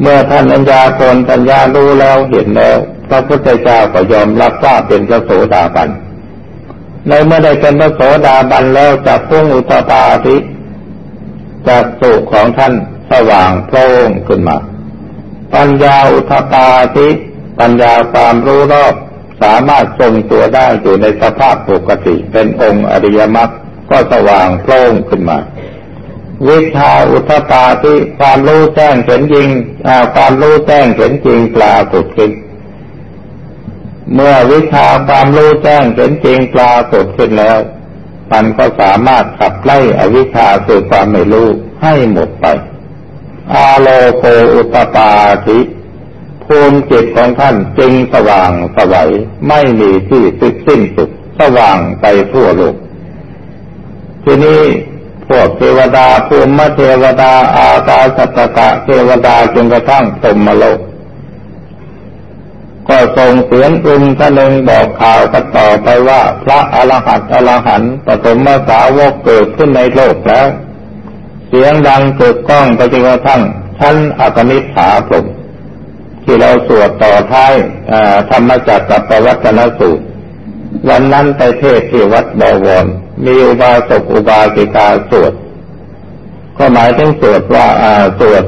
เมื่อท่านอัญญาโกนปัญญารู้แล้วเห็นแล้ว พระพุทธเจ้าก็ยอมรับว่าเป็นพระโสดาบันในเมื่อได้เป็นพระโสดาบันแล้วจากพุ่งอุตตาทิจากสุของท่านสว่างโพล่งขึ้นมา ปัญญาอุตตาทิปัญญาความรู้รอบสามารถทรงตัวได้อยู่ในสภาพปกติเป็นองค์อริยมรรคก็สว่างโพล่งขึ้นมา วิชาอุทตาที่ความรู้แจ้งเห็นจริงความรู้แจ้งเห็นจริงปลากฏขึ้นเมื่อวิชาความรู้แจ้งเห็นจริงปลากฏขึ้นแล้ว มันก็สามารถขับไล่อวิชชาคือความไม่รู้ให้หมดไป อาโลโกอุตตาทิภูมิจิตของท่านจึงสว่างสวัยไม่มีที่สุดสิ้นสุดสว่างไปทั่วโลก ทีนี้พวกเทวดาภูมิเทวดา อากาศตกะเทวดาจนกระทั่งตมมโลก ก็ส่งเสียงอึมทะนึงบอกข่าวกันต่อไปว่า พระอรหันต์อรหันต์ปฐมสาวกเกิดขึ้นในโลกแล้ว สียงดังเกิดก้องไปจนกระทั่งชั้นอัปนิฐาพรมที่เราสวดต่อท้ายธรรมจักรกับปวัตนสูตร วันนั้นไปเทศที่วัดบวร มีอุบาสกอุบาสิกาสวด ก็หมายถึงสวดว่าสวด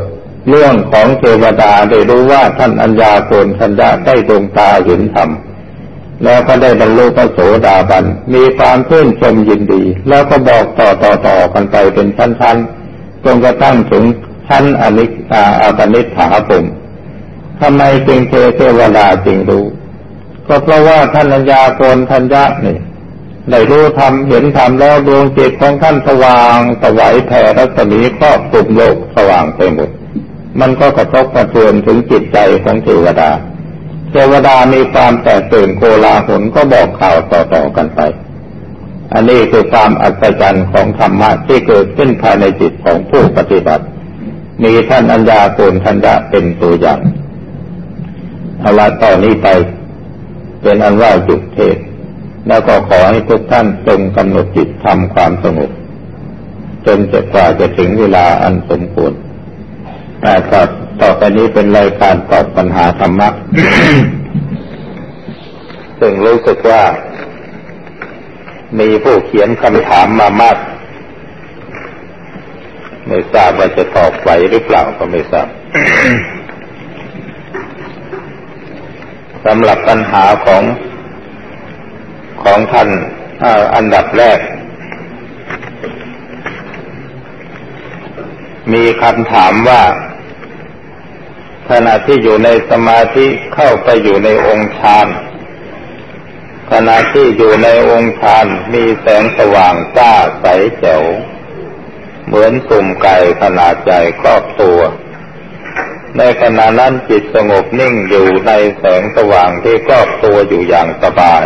เรื่องของเทวดาได้รู้ว่าท่านอัญญาโกนทัญญาได้ดวงตาเห็นธรรมแล้วก็ได้บรรลุพระโสดาบัน มีความชื่อนชมยินดี แล้วก็บอกต่อต่อต่อกันไปเป็นชั้นๆ จนกระทั่งถึงชั้นอนิจอาปนิฐาปุ่มทำไมจึงเทเทวดาจึงรู้ ก็เพราะว่าท่านอัญญาโกนทัญญะนี่ได้รู้ธรรมเห็นธรรมแล้วดวงจิตของท่านสว่างสวัยแผ่รัศมีครอบคลุมโลกสว่างไปหมด มันก็กระทบกระเทือนถึงจิตใจของเทวดา เทวดามีความแตกตื่นโกลาหลก็บอกข่าวต่อๆกันไป อันนี้คือความอัศจรรย์ของธรรมะที่เกิดขึ้นภายในจิตของผู้ปฏิบัติ มีท่านอัญญาโกนทัญญะเป็นตัวอย่างเอาละต่อนนี้ไป เป็นอันว่าจุดเทศ แล้วก็ขอให้ทุกท่านจงกำหนดจิตทำความสงบจนจะกว่าจะถึงเวลาอันสมควรแต่ต่อต่อไปนี้เป็นรายการตอบปัญหาธรรมะซึ่งรู้สึกว่า มีผู้เขียนคำถามมามาก ไม่ทราบว่าจะตอบไหวหรือเปล่าก็ไม่ทราบสำหรับปัญหาของของท่านอันดับแรก มีคำถามว่าขณะที่อยู่ในสมาธิเข้าไปอยู่ในองค์ฌาน ขณะที่อยู่ในองค์ฌานมีแสงสว่างจ้าใสแจ๋ว เหมือนสุ่มไก่ขนาดใหญ่ครอบตัว ในขณะนั้นจิตสงบนิ่งอยู่ในแสงสว่างที่ครอบตัวอยู่อย่างสบาย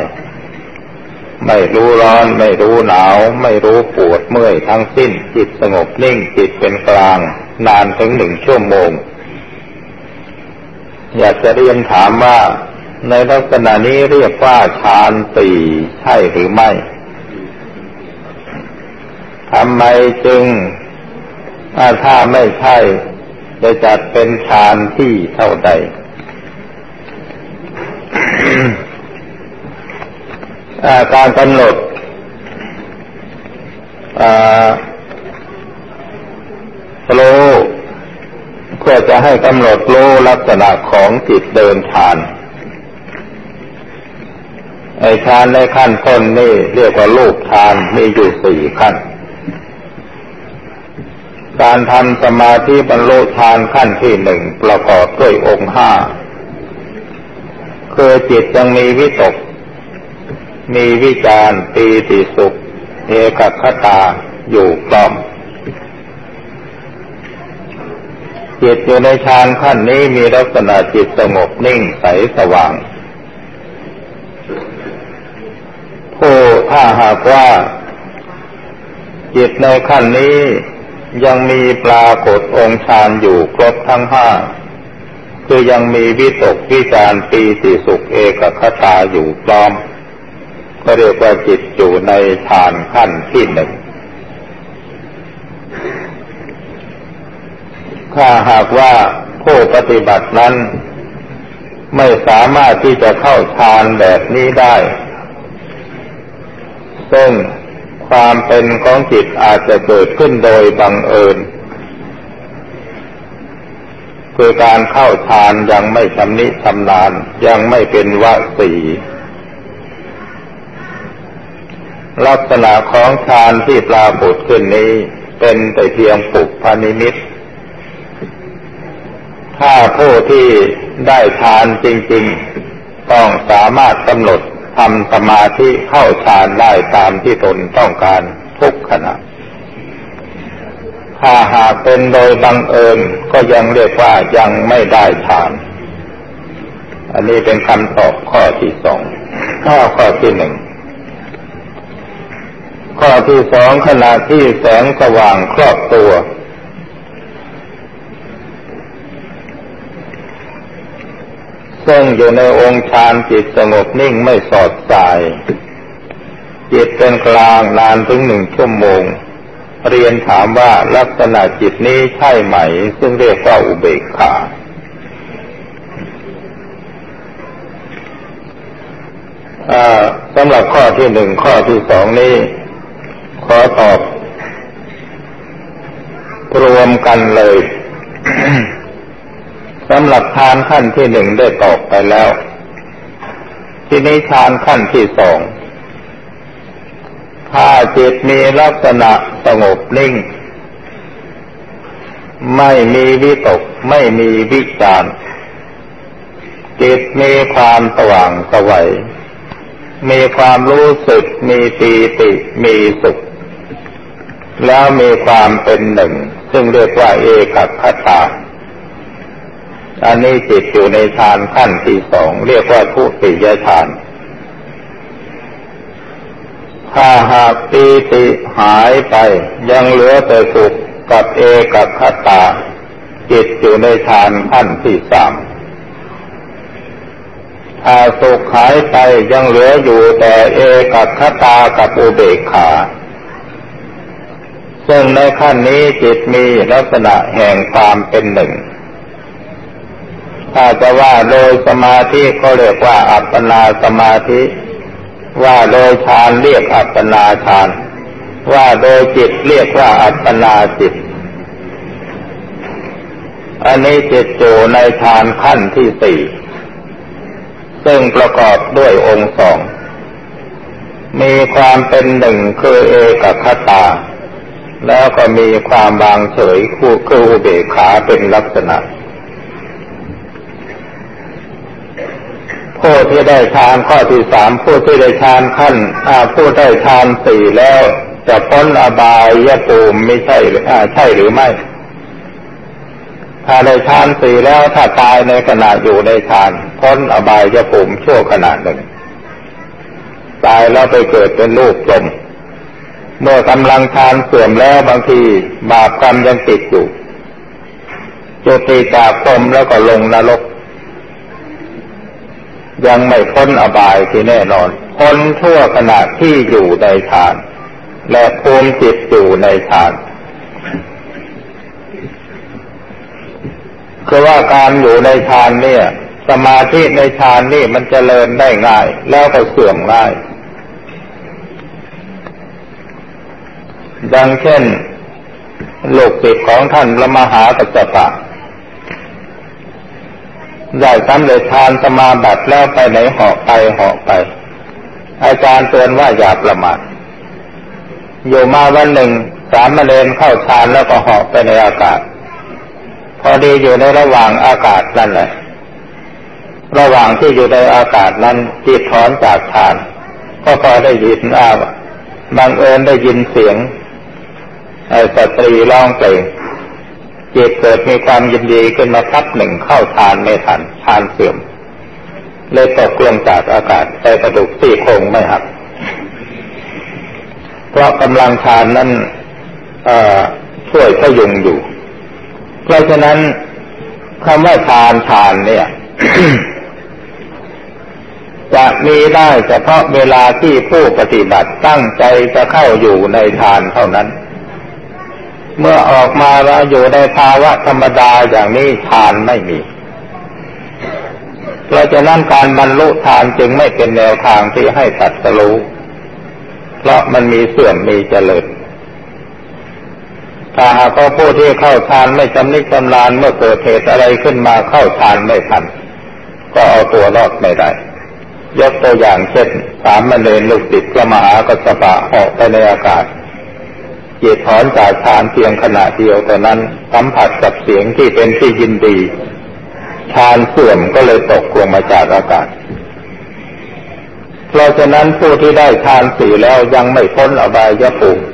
ไม่รู้ร้อนไม่รู้หนาว ไม่รู้ปวดเมื่อยทั้งสิ้น จิตสงบนิ่งจิตเป็นกลาง นานถึงหนึ่งชั่วโมง อยากจะเรียนถามว่า ในลักษณะนี้เรียกว่าฌานสี่ใช่หรือไม่ทำไมจึงถ้าไม่ใช่จะจัดเป็นฌานที่เท่าใด การกำหนดรู้เพื่อจะให้กำหนดรู้ลักษณะของจิตเดินฌาน ไอฌานในขั้นต้นนี่เรียกว่าลูกฌานมีอยู่สี่ขั้น การทำสมาธิบรรลุฌานขั้นที่หนึ่งประกอบด้วยองค์ห้าคือจิตยังมีวิตก มีวิจารปีติสุข เอกคตาอยู่กล้อมจิตอยู่ในฌานขั้นนี้มีลักษณะจิตสงบนิ่งใสสว่าง ผู้ถ้าหากว่า จิตในขั้นนี้ยังมีปรากฏองค์ฌานอยู่ครบทั้งห้าคือยังมีวิตกวิจารปีติสุขเอกคตาอยู่พร้อม ก็เรียกว่าจิตอยู่ในฌานขั้นที่หนึ่งถ้าหากว่าผู้ปฏิบัตินั้น ไม่สามารถที่จะเข้าฌานแบบนี้ได้ ซึ่งความเป็นของจิตอาจจะเกิดขึ้นโดยบังเอิญ คือการเข้าฌานยังไม่ชำนิชำนาญยังไม่เป็นวสีลักษณะของฌานที่ปรากฏขึ้นนี้เป็นแต่เพียงปุกพานิมิต ถ้าผู้ที่ได้ฌานจริง ๆ ต้องสามารถกำหนด ทำสมาธิเข้าฌานได้ตามที่ตนต้องการทุกขณะ ถ้าหากเป็นโดยบังเอิญก็ยังเรียกว่ายังไม่ได้ฌาน อันนี้เป็นคำตอบข้อที่สองข้อข้อที่หนึ่งข้อที่สองขณะที่แสงสว่างครอบตัว ซึ่งอยู่ในองค์ฌานจิตสงบนิ่งไม่สอดสาย จิตเป็นกลางนานถึงหนึ่งชั่วโมง เรียนถามว่าลักษณะจิตนี้ใช่ไหม ซึ่งเรียกว่าอุเบกขาสำหรับข้อที่หนึ่งข้อที่สองนี้ ขอตอบรวมกันเลย สำหรับฌานขั้นที่หนึ่งได้ตอบไปแล้ว ทีนี้ฌานขั้นที่สองถ้าจิตมีลักษณะสงบนิ่ง ไม่มีวิตก ไม่มีวิจารจิตมีความสว่างสวัยมีความรู้สึก มีปีติ มีสุข แล้วมีความเป็นหนึ่ง ซึ่งเรียกว่าเอกคตา อันนี้จิตอยู่ในฌานขั้นที่สองเรียกว่าทุติยฌาน ถ้าหากปีติหายไป ยังเหลือแต่สุขกับเอกับคตา จิตอยู่ในฌานขั้นที่สามถ้าสุขหายไปยังเหลืออยู่แต่เอกับคตากับอุเบกขาซึ่งในขั้นนี้จิตมีลักษณะแห่งความเป็นหนึ่ง ถ้าจะว่าโดยสมาธิก็เรียกว่าอัปปนาสมาธิ ว่าโดยฌานเรียกอัปปนาฌาน ว่าโดยจิตเรียกว่าอัปปนาจิต อันนี้จิตโจในฌานขั้นที่สี่ ซึ่งประกอบด้วยองค์สอง มีความเป็นหนึ่งคือเอกคตา แล้วก็มีความบางเฉยคู่คืออุเบกขาเป็นลักษณะ ผู้ที่ได้ฌานข้อที่สามผู้ที่ได้ฌานขั้นผู้ได้ฌานสี่แล้วจะพ้นอบายยภูมิไม่ใช่ใช่หรือไม่ ถ้าได้ฌานสี่แล้วถ้าตายในขณะอยู่ในฌานพ้นอบายยภูมิชั่วขณะหนึ่งตายแล้วไปเกิดเป็นลูกลมเมื่อกำลังฌานเสื่อมแล้วบางทีบาปกรรมยังติดอยู่จุติจากพรมแล้วก็ลงนรก ยังไม่พ้นอบายที่แน่นอนพ้นทั่วขณะที่อยู่ในฌาน และภูมิจิตอยู่ในฌานคือว่าการอยู่ในฌานเนี่ย สมาธิในฌานนี่มันจเจริญได้ง่าย แล้วก็เสื่อมง่ายดังเช่นลูกศิษย์ของท่านละมหากัจจปะ ได้สำเร็จทานสมาบัติแล้วไปไหนเหาะไปเหาะไป อาจารย์เตือนว่าอย่าประมาทอยู่มาวันหนึ่งสามเณรเข้าฌานแล้วก็เหาะไปในอากาศ พอดีอยู่ในระหว่างอากาศนั่นแหละ ระหว่างที่อยู่ในอากาศนั้นจิตถอนจากฌาน ก็พอได้ยินอ้าวบังเอิญได้ยินเสียงไอ้สตรีร้องเพลง จิตเกิดมีความยินดีขึ้นมาพักหนึ่งเข้าฌานไม่ทันฌานเสื่อม เลยตกลงจากอากาศไปกระดูกสี่โครงไม่หัก เพราะกำลังฌานนั้นช่วยพยุงอยู่ เพราะฉะนั้นคำว่าฌานฌานเนี่ย จะมีได้เฉพาะเวลาที่ผู้ปฏิบัติตั้งใจจะเข้าอยู่ในฌานเท่านั้น เมื่อออกมาแล้วอยู่ในภาวะธรรมดาอย่างนี้ทานไม่มีเพราะฉะนั้นการบรรลุทานจึงไม่เป็นแนวทางที่ให้ตัดสรู้ เพราะมันมีเสื่อมมีเจริญถ้าหากผู้ที่เข้าฌานไม่จำนิจำลานเมื่อเกิดเหตุอะไรขึ้นมาเข้าฌานไม่ทัน ก็เอาตัวรอดไม่ได้ ยกตัวอย่างเช่นสามมเณรลูกติดพระมหากัสปะออกไปในอากาศ จิตถอนจากฌานเพียงขณะเดียวแต่นั้นสัมผัสกับเสียงที่เป็นที่ยินดีฌานเสื่อมก็เลยตกลงมาจากอากาศ เพราะฉะนั้นผู้ที่ได้ฌานสี่แล้วยังไม่พ้นอบายภูมิ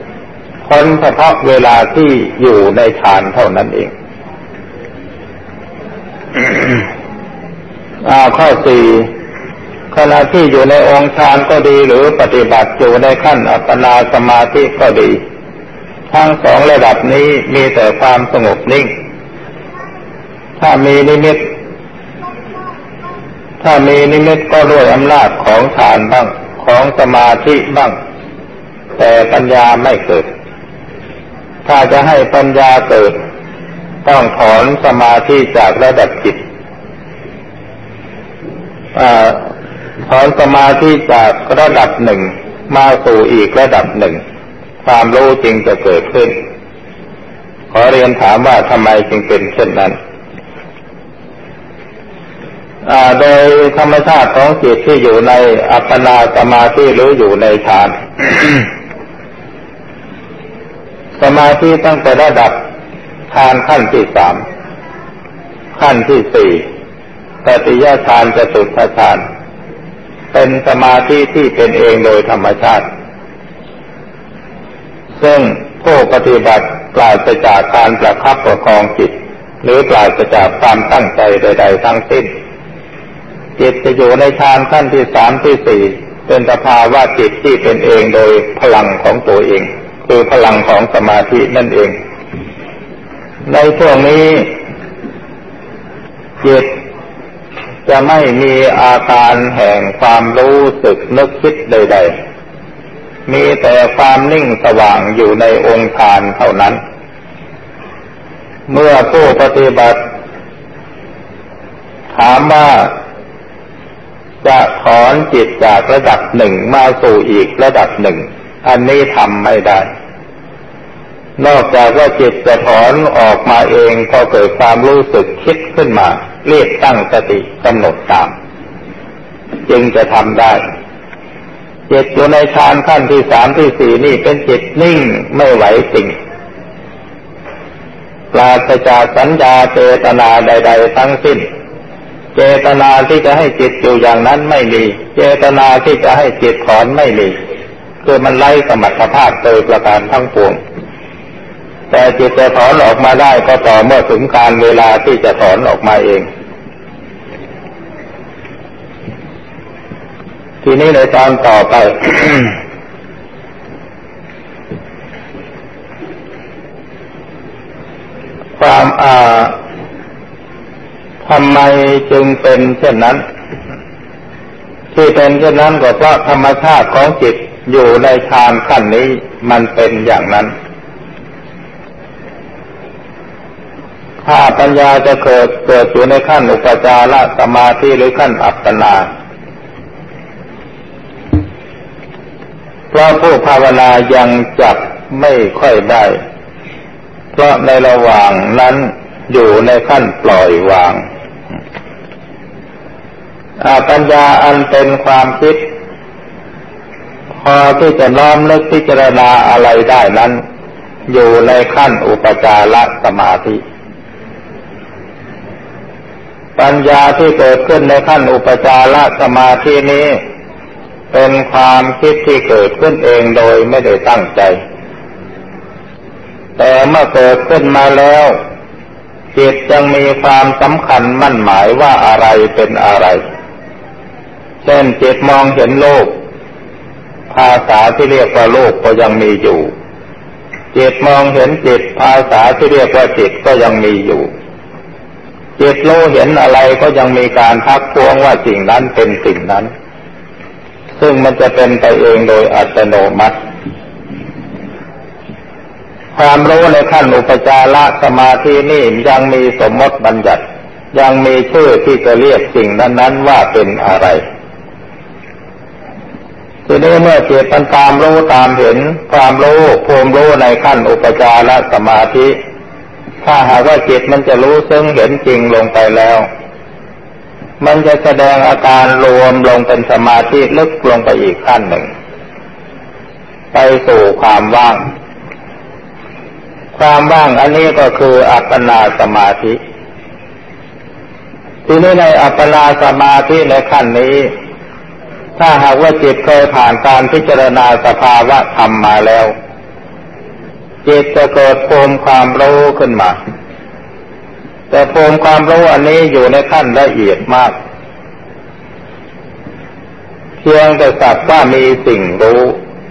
พ้นเฉพาะเวลาที่อยู่ในฌานเท่านั้นเองอาข้อสี่ขณะที่อยู่ในองค์ฌานก็ดีหรือปฏิบัติอยู่ในขั้นอัปปนาสมาธิก็ดี ทั้งสองระดับนี้มีแต่ความสงบนิ่ง ถ้ามีนิมิต ถ้ามีนิมิตก็ด้วยอำนาจของฌานบ้าง ของสมาธิบ้าง แต่ปัญญาไม่เกิด ถ้าจะให้ปัญญาเกิด ต้องถอนสมาธิจากระดับจิตถอนสมาธิจากระดับหนึ่งมาสู่อีกระดับหนึ่ง ความรู้จริงจะเกิดขึ้น ขอเรียนถามว่าทำไมจึงเป็นเช่นนั้นโดยธรรมชาติของจิตที่อยู่ในอัปปนาสมาธิหรืออยู่ในฌาน สมาธิตั้งแต่ระดับฌานขั้นที่สามขั้นที่สี่ปฏิยาฌานจะตุทฌาน เป็นสมาธิที่เป็นเองโดยธรรมชาติ ซึ่งผู้ปฏิบัติปราศจากการประคับประคองจิต หรือปราศจากความตั้งใจใด ๆ ทั้งสิ้น จิตจะอยู่ในฌานขั้นที่สามที่สี่เป็นสภาวะจิตที่เป็นเองโดยพลังของตัวเอง คือพลังของสมาธินั่นเอง ในช่วงนี้ จิตจะไม่มีอาการแห่งความรู้สึกนึกคิดใด ๆ มีแต่ความนิ่งสว่างอยู่ในองค์ฌานเท่านั้น เมื่อผู้ปฏิบัติ ถามว่าจะถอนจิตจากระดับหนึ่งมาสู่อีกระดับหนึ่ง อันนี้ทำไม่ได้ นอกจากว่าจิตจะถอนออกมาเองพอเกิดความรู้สึกคิดขึ้นมา เรียกตั้งสติกำหนดตาม จึงจะทำได้ จิตอยู่ในฌานขั้นที่สามที่สี่นี่เป็นจิตนิ่งไม่ไหวจริงปราศจากสัญญาเจตนาใด ๆ ทั้งสิ้น เจตนาที่จะให้จิตอยู่อย่างนั้นไม่มี เจตนาที่จะให้จิตถอนไม่มีคือมันไล่สมรรถภาพโดยประการทั้งปวง แต่จิตจะถอนออกมาได้ก็ต่อเมื่อถึงการเวลาที่จะถอนออกมาเอง ทีนี้ในตอนต่อไป ความอาทำไมจึงเป็นเช่นนั้น ที่เป็นเช่นนั้นก็เพราะธรรมชาติของจิตอยู่ในฌานขั้นนี้มันเป็นอย่างนั้น ถ้าปัญญาจะเกิดเกิดอยู่ในขั้นอุปจารสมาธิหรือขั้นอัปปนา เพราะผู้ภาวนายังจับไม่ค่อยได้ เพราะในระหว่างนั้นอยู่ในขั้นปล่อยวางปัญญาอันเป็นความคิด พอที่จะน้อมนึกพิจารณาอะไรได้นั้น อยู่ในขั้นอุปจารสมาธิ ปัญญาที่เกิดขึ้นในขั้นอุปจารสมาธินี้ เป็นความคิดที่เกิดขึ้นเองโดยไม่ได้ตั้งใจ แต่เมื่อเกิดขึ้นมาแล้ว จิตยังมีความสำคัญมั่นหมายว่าอะไรเป็นอะไร เช่นจิตมองเห็นโลก ภาษาที่เรียกว่าโลกก็ยังมีอยู่ จิตมองเห็นจิต ภาษาที่เรียกว่าจิตก็ยังมีอยู่จิตรู้เห็นอะไรก็ยังมีการทักท้วงว่าสิ่งนั้นเป็นสิ่งนั้น ซึ่งมันจะเป็นไปเองโดยอัตโนมัติ ความรู้ในขั้นอุปจารสมาธินี่ยังมีสมมติบัญญัติ ยังมีชื่อที่จะเรียกสิ่งนั้นๆว่าเป็นอะไรทีนี้เมื่อจิตมันตามรู้ตามเห็น ความรู้ภูมิรู้ในขั้นอุปจารสมาธิ ถ้าหากว่าจิตมันจะรู้ซึ่งเห็นจริงลงไปแล้ว มันจะแสดงอาการรวมลงเป็นสมาธิลึกลงไปอีกขั้นหนึ่ง ไปสู่ความว่าง ความว่างอันนี้ก็คืออัปปนาสมาธิ ทีนี้ในอัปปนาสมาธิในขั้นนี้ ถ้าหากว่าจิตเคยผ่านการพิจารณาสภาวะธรรมมาแล้ว จิตจะเกิดภูมิความรู้ขึ้นมา แต่ภูมิความรู้อันนี้อยู่ในขั้นละเอียดมาก เพียงแต่สักว่ามีสิ่งรู้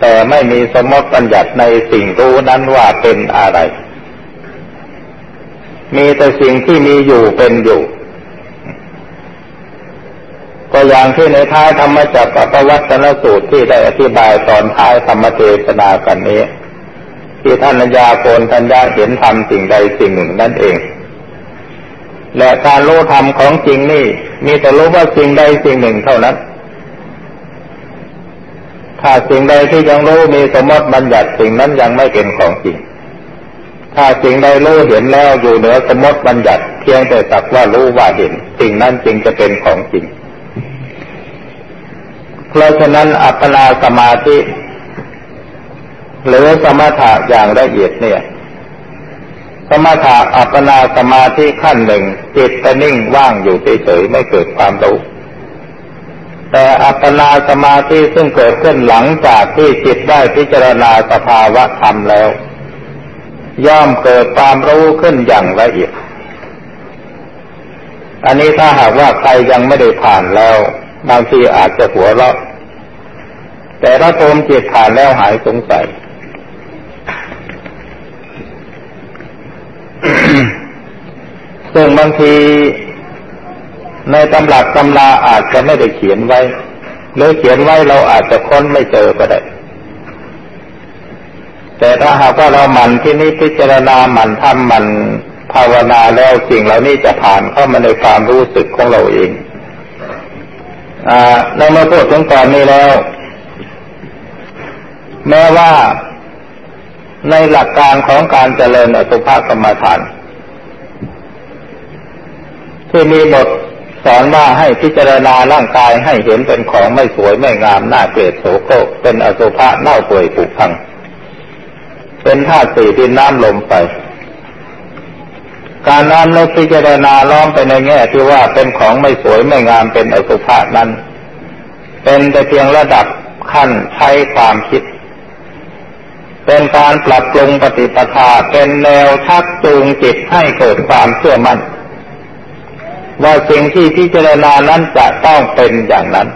แต่ไม่มีสมมติปัญญัติในสิ่งรู้นั้นว่าเป็นอะไร มีแต่สิ่งที่มีอยู่เป็นอยู่ก็อย่างที่ในท้ายธรรมจักรปวัตนสูตรที่ได้อธิบายตอนท้ายธรรมเทศนากันนี้ ที่ท่านญาโกนทัญญาเห็นธรรมสิ่งใดสิ่งหนึ่งนั่นเอง และการรู้ธรรมของจริงนี่ มีแต่รู้ว่าสิ่งใดสิ่งหนึ่งเท่านั้น ถ้าสิ่งใดที่ยังรู้มีสมมติบัญญัติสิ่งนั้นยังไม่เป็นของจริง ถ้าสิ่งใดรู้เห็นแล้วอยู่เหนือสมมติบัญญัติ เพียงแต่สักว่ารู้ว่าเห็น สิ่งนั้นจึงจะเป็นของจริง เพราะฉะนั้นอัปปนาสมาธิ หรือสมถะอย่างละเอียดเนี่ย สมถะอัปปนาสมาธิขั้นหนึ่ง จิตจะนิ่งว่างอยู่เฉยๆไม่เกิดความรู้แต่อัปปนาสมาธิซึ่งเกิดขึ้นหลังจากที่จิตได้พิจารณาสภาวะธรรมแล้ว ย่อมเกิดความรู้ขึ้นอย่างละเอียด อันนี้ถ้าหากว่าใครยังไม่ได้ผ่านแล้ว บางทีอาจจะหัวเราะแต่ถ้าโทมจิตผ่านแล้วหายสงสัย ซึ่งบางทีในตำหลักตำลาอาจจะไม่ได้เขียนไว้ หรือเขียนไว้เราอาจจะค้นไม่เจอก็ได้ แต่ถ้าหากว่าเราหมั่นที่นี้พิจารณาหมั่นทำหมั่นภาวนาแล้วสิ่งเหล่านี้จะผ่านเข้ามาในความรู้สึกของเราเองอในเมื่อพูดถึงตอนนี้แล้ว แม้ว่า ในหลักการของการเจริญอสุภกรรมฐาน ที่มีบทสอนว่าให้พิจารณาร่างกายให้เห็นเป็นของไม่สวยไม่งามน่าเกลียดโสโครกเป็นอสุภะเน่าเปื่อยผุพัง เป็นธาตุสี่ดินน้ำลมไป การน้ำนึกพิจารณาล้อมไปในแง่ที่ว่าเป็นของไม่สวยไม่งามเป็นอสุภะนั้น เป็นแต่เพียงระดับขั้นใช้ความคิด เป็นการปรับปรุงปฏิปทาเป็นแนวชักจูงจิตให้เกิดความเชื่อมั่นว่าสิ่งที่พิจารณานั้นจะต้องเป็นอย่างนั้น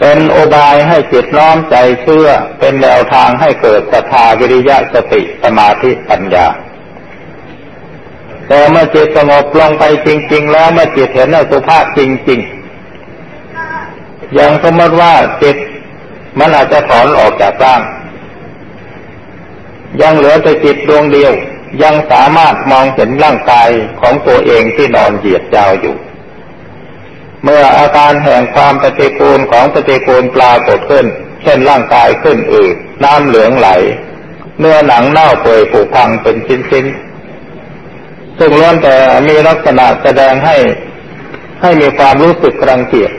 เป็นโอบายให้จิตน้อมใจเชื่อ เป็นแนวทางให้เกิดศรัทธาวิริยะสติสมาธิปัญญาแต่เมื่อจิตสงบลงไปจริง ๆ แล้วเมื่อจิตเห็นอสุภาพจริง ๆ อย่างสมมติว่าจิต มันอาจจะถอนออกจากร่าง ยังเหลือแต่จิตดวงเดียว ยังสามารถมองเห็นร่างกายของตัวเองที่นอนเหยียดยาวอยู่ เมื่ออาการแห่งความปฏิกูลของปฏิกูลปรากฏขึ้น เช่นร่างกายขึ้นอืดน้ำเหลืองไหล เนื้อหนังเน่าเปื่อยผุพังเป็นชิ้นๆซึ่งล้วนแต่มีลักษณะแสดงให้ให้มีความรู้สึกรังเกียจ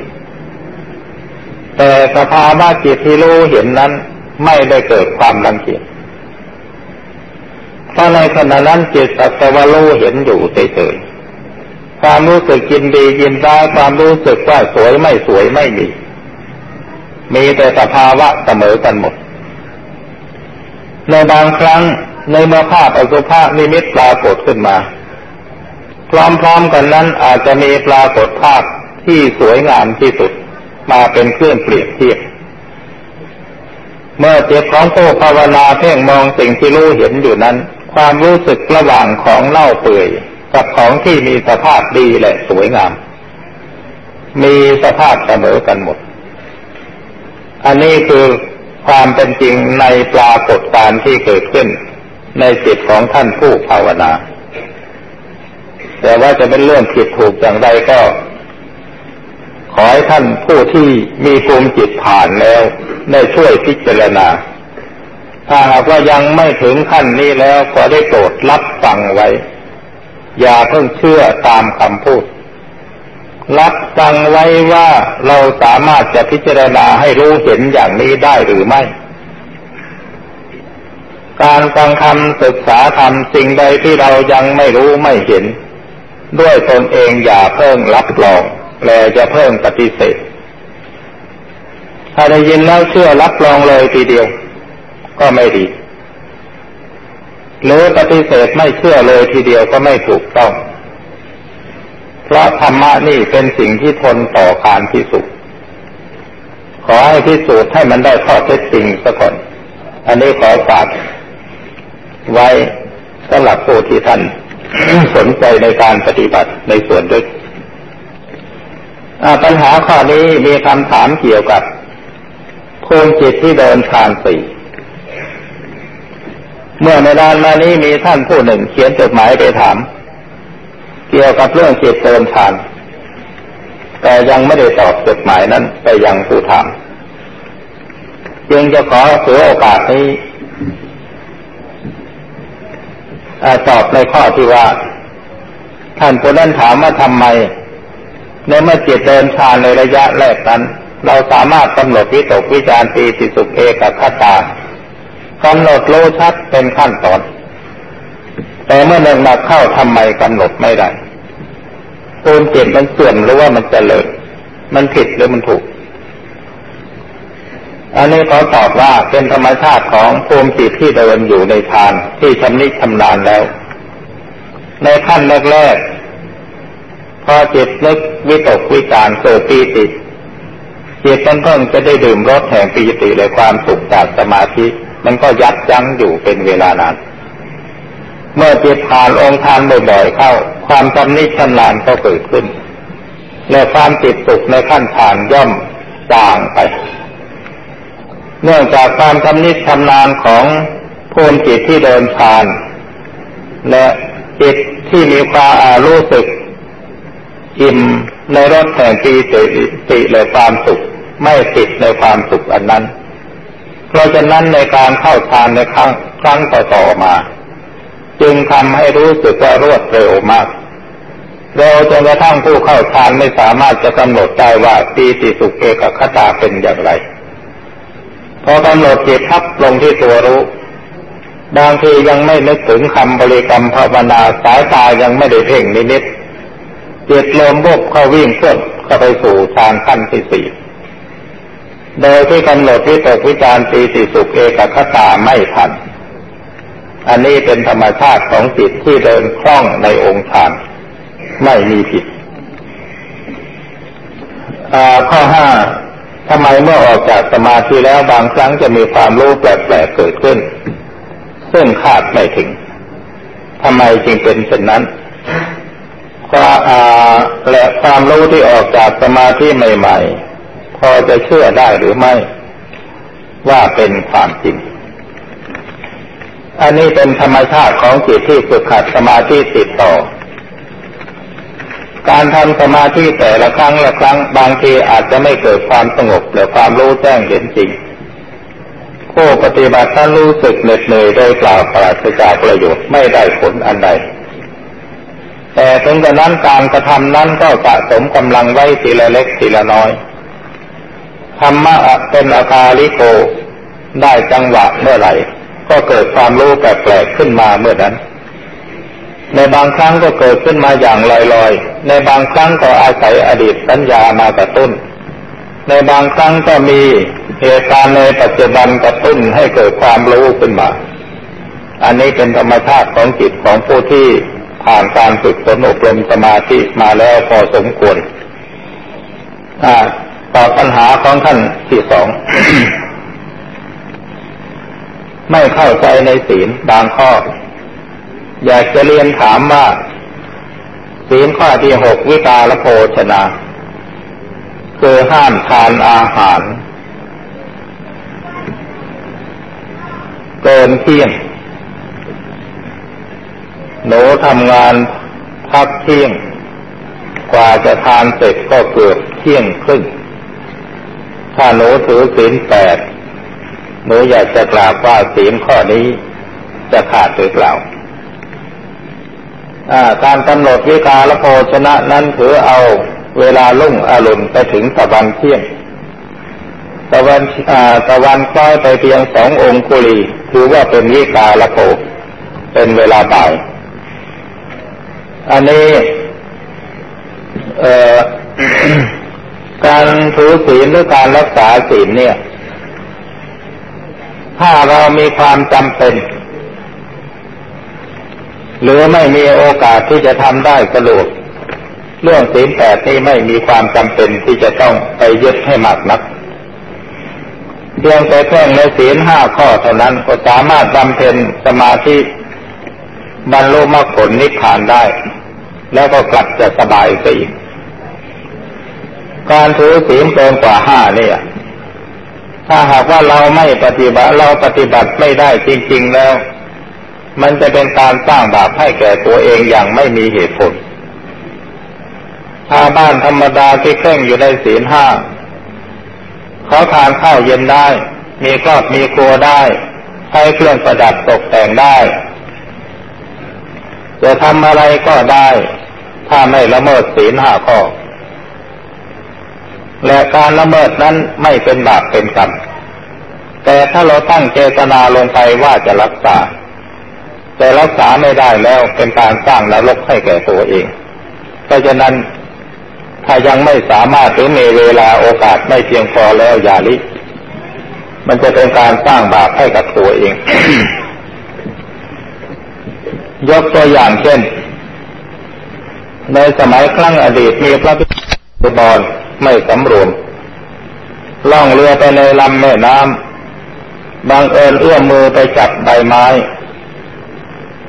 แต่สภาวะจิตที่รู้เห็นนั้นไม่ได้เกิดความรังเกียจเพราะในขณะนั้นจิตสัตวรู้เห็นอยู่เฉยๆความรู้สึกยินดียินร้ายความรู้สึกว่าสวยไม่สวยไม่มี มีแต่สภาวะเสมอกันหมด ในบางครั้งในเมื่อภาพอสุภาพนิมิตปรากฏขึ้นมา พร้อมๆกันนั้นอาจจะมีปรากฏภาพที่สวยงามที่สุด มาเป็นเครื่องเปรียบเทียบ เมื่อจิตของผู้ภาวนาเพ่งมองสิ่งที่รู้เห็นอยู่นั้น ความรู้สึกระหว่างของเน่าเปื่อยกับของที่มีสภาพดีและสวยงาม มีสภาพเสมอกันหมด อันนี้คือความเป็นจริงในปรากฏการณ์ที่เกิดขึ้น ในจิตของท่านผู้ภาวนา แต่ว่าจะเป็นเรื่องผิดถูกอย่างไรก็ อให้ท่านผู้ที่มีภูมิจิตผ่านแล้ว ได้ช่วยพิจารณา ถ้าหากว่ายังไม่ถึงขั้นนี้แล้วก็ได้โปรดรับฟังไว้ อย่าเพิ่งเชื่อตามคำพูด รับฟังไว้ว่าเราสามารถจะพิจารณาให้รู้เห็นอย่างนี้ได้หรือไม่ การฟังคำศึกษาธรรมสิ่งใดที่เรายังไม่รู้ไม่เห็น ด้วยตนเองอย่าเพิ่งรับรอง และจะเพิ่งปฏิเสธ ถ้าได้ยินแล้วเชื่อรับรองเลยทีเดียว ก็ไม่ดี หรือปฏิเสธไม่เชื่อเลยทีเดียวก็ไม่ถูกต้อง เพราะธรรมะนี่เป็นสิ่งที่ทนต่อการพิสูจน์ขอให้พิสูจน์ให้มันได้ข้อเท็จจริงซะก่อนอันนี้ขอฝากไว้สำหรับผู้ที่ท่านสนใจในการปฏิบัติในส่วนด้วย ปัญหาข้อนี้มีคำถามเกี่ยวกับภูมิจิตที่เดินฌานสี่เมื่อในดานมานี้มีท่านผู้หนึ่งเขียนจดหมายไปถาม เกี่ยวกับเรื่องจิตเติมฌาน แต่ยังไม่ได้ตอบจดหมายนั้นไปยังผู้ถามจึงจะขอถือโอกาสนี้ตอบในข้อที่ว่า ท่านผู้นั้นถามว่าทำไม ในเมื่อจิตเดินฌานในระยะแรกนั้น เราสามารถกำหนดวิตกวิจารปีติสุขเอกคตากำหนดรู้ชัดเป็นขั้นตอน แต่เมื่อหนึ่งมาเข้าทำไมกำหนดไม่ได้ภูมิจิตมันเสื่อมหรือว่ามันเจริญมันผิดหรือมันถูก อันนี้เขาตอบว่าเป็นธรรมชาติของภูมิจิตที่เดินอยู่ในฌานที่ชำนิชำนาญแล้ว ในขั้นแรกๆพอจิตนึก วิตกวิจารเกิดปีติจิตมันเพิ่งจะได้ดื่มรสแห่งปีติเลยความสุขจากสมาธิ มันก็ยับยั้งอยู่เป็นเวลานานเมื่อจิตผ่านองค์ทานบ่อยๆเข้า ความจำนิชำนาญก็เกิดขึ้นและความติดสุขในขั้นฐานย่อมจางไป เนื่องจากความจำนิชำนาญของภูมิจิตที่เดินผ่าน และจิตที่มีความอรู้สึก อิ่มในรสแห่งปีติและความสุข ไม่ติดในความสุขอันนั้น เพราะฉะนั้นในการเข้าฌานในครั้งครั้งต่อๆมา จึงทำให้รู้สึกว่ารวดเร็วมากเราจนกระทั่งผู้เข้าฌานไม่สามารถจะกำหนดได้ว่าปีติสุขเอกคตาเป็นอย่างไร พอกำหนดจิตทับลงที่ตัวรู้บางทียังไม่นึกถึงคำบริกรรมภาวนาสายตายังไม่ได้เพ่งนิด จิตลมบกเข้าวิ่งเคลื่อเข้าไปสู่ฌานขั้นที่สี่โดยที่กำหนดที่ตกวิจารปีติสุขเอกคตาไม่ทัน อันนี้เป็นธรรมชาติของจิตที่เดินคล่องในองค์ฌานไม่มีผิดข้อห้าทำไมเมื่อออกจากสมาธิแล้วบางครั้งจะมีความรู้แปลกๆเกิดขึ้น ซึ่งคาดไม่ถึงทำไมจึงเป็นเช่นนั้น และความรู้ที่ออกจากสมาธิใหม่ ๆ พอจะเชื่อได้หรือไม่ ว่าเป็นความจริง อันนี้เป็นธรรมชาติของจิตที่ฝึกขัดสมาธิติดต่อ การทำสมาธิแต่ละครั้งละครั้งบางทีอาจจะไม่เกิดความสงบหรือความรู้แจ้งเห็นจริงผู้ปฏิบัติถ้านรู้สึกเหน็ดเหนื่อยโดยกล่าปราศจากประโยชน์ไม่ได้ผลอันใด แต่ถึงกระนั้นการกระทำนั้นก็สะสมกำลังไว้ทีละเล็กทีละน้อย ธรรมะเป็นอาคาลิโก ได้จังหวะเมื่อไหร่ ก็เกิดความรู้แปลกๆขึ้นมาเมื่อนั้น ในบางครั้งก็เกิดขึ้นมาอย่างลอยๆ ในบางครั้งก็อาศัยอดีตสัญญามากระตุ้น ในบางครั้งก็มีเหตุการณ์ในปัจจุบันกระตุ้นให้เกิดความรู้ขึ้นมา อันนี้เป็นธรรมชาติของจิตของผู้ที่ ผ่านการฝึกฝนอบรมสมาธิมาแล้วพอสมควรตอบปัญหาของท่านที่สอง ไม่เข้าใจในศีลบางข้อ อยากจะเรียนถามว่า ศีลข้อที่หกวิตาลโภชนาคือห้ามทานอาหาร เกินเที่ยง หนูทำงานพักเที่ยง กว่าจะทานเสร็จก็เกือบเที่ยงครึ่ง ถ้าหนูถือศีลแปดหนูอยากจะกราบว่าศีลข้อนี้จะขาดหรือเปล่าการกำหนดวิกาลโภชนะนั้นถือเอาเวลาลุ่งอรุณไปถึงตะวันเที่ยงตะวันตะวันคล้อยไปเพียงสององคุลี ถือว่าเป็นวิกาลโภเป็นเวลาบ่าย อันนี้การถือศีลหรือการรักษาศีลเนี่ย ถ้าเรามีความจำเป็น หรือไม่มีโอกาสที่จะทำได้สะดวกเรื่องศีลแปดนี่ไม่มีความจำเป็นที่จะต้องไปยึดให้มากนักเพียงแต่แค่ในศีลห้าข้อเท่านั้นก็สามารถบำเพ็ญสมาธิบรรลุมรรคผลนิพพานได้ แล้วก็กลับจะสบายไปอีก การถือศีลเกินกว่าห้าเนี่ยถ้าหากว่าเราไม่ปฏิบัติเราปฏิบัติไม่ได้จริง ๆแล้ว มันจะเป็นการสร้างบาปให้แก่ตัวเองอย่างไม่มีเหตุผลถ้าบ้านธรรมดาที่เคร่งอยู่ในศีลห้าเขาทานข้าวเย็นได้ มีครอบมีครัวได้ ใช้เครื่องประดับตกแต่งได้ จะทำอะไรก็ได้ ถ้าไม่ละเมิดศีลห้าข้อ และการละเมิดนั้นไม่เป็นบาปเป็นกรรม แต่ถ้าเราตั้งเจตนาลงไปว่าจะรักษา แต่รักษาไม่ได้แล้วเป็นการสร้างนรกให้แก่ตัวเอง เพราะฉะนั้นถ้ายังไม่สามารถหรือมีเวลาโอกาสไม่เพียงพอแล้วอย่าลิ มันจะเป็นการสร้างบาปให้กับตัวเอง ยกตัวอย่างเช่น ในสมัยครั้งอดีตมีพระพิสุบอลไม่สำรวม ล่องเรือไปในลำแม่น้ำบางเอิญเอื้อมมือไปจับใบไม้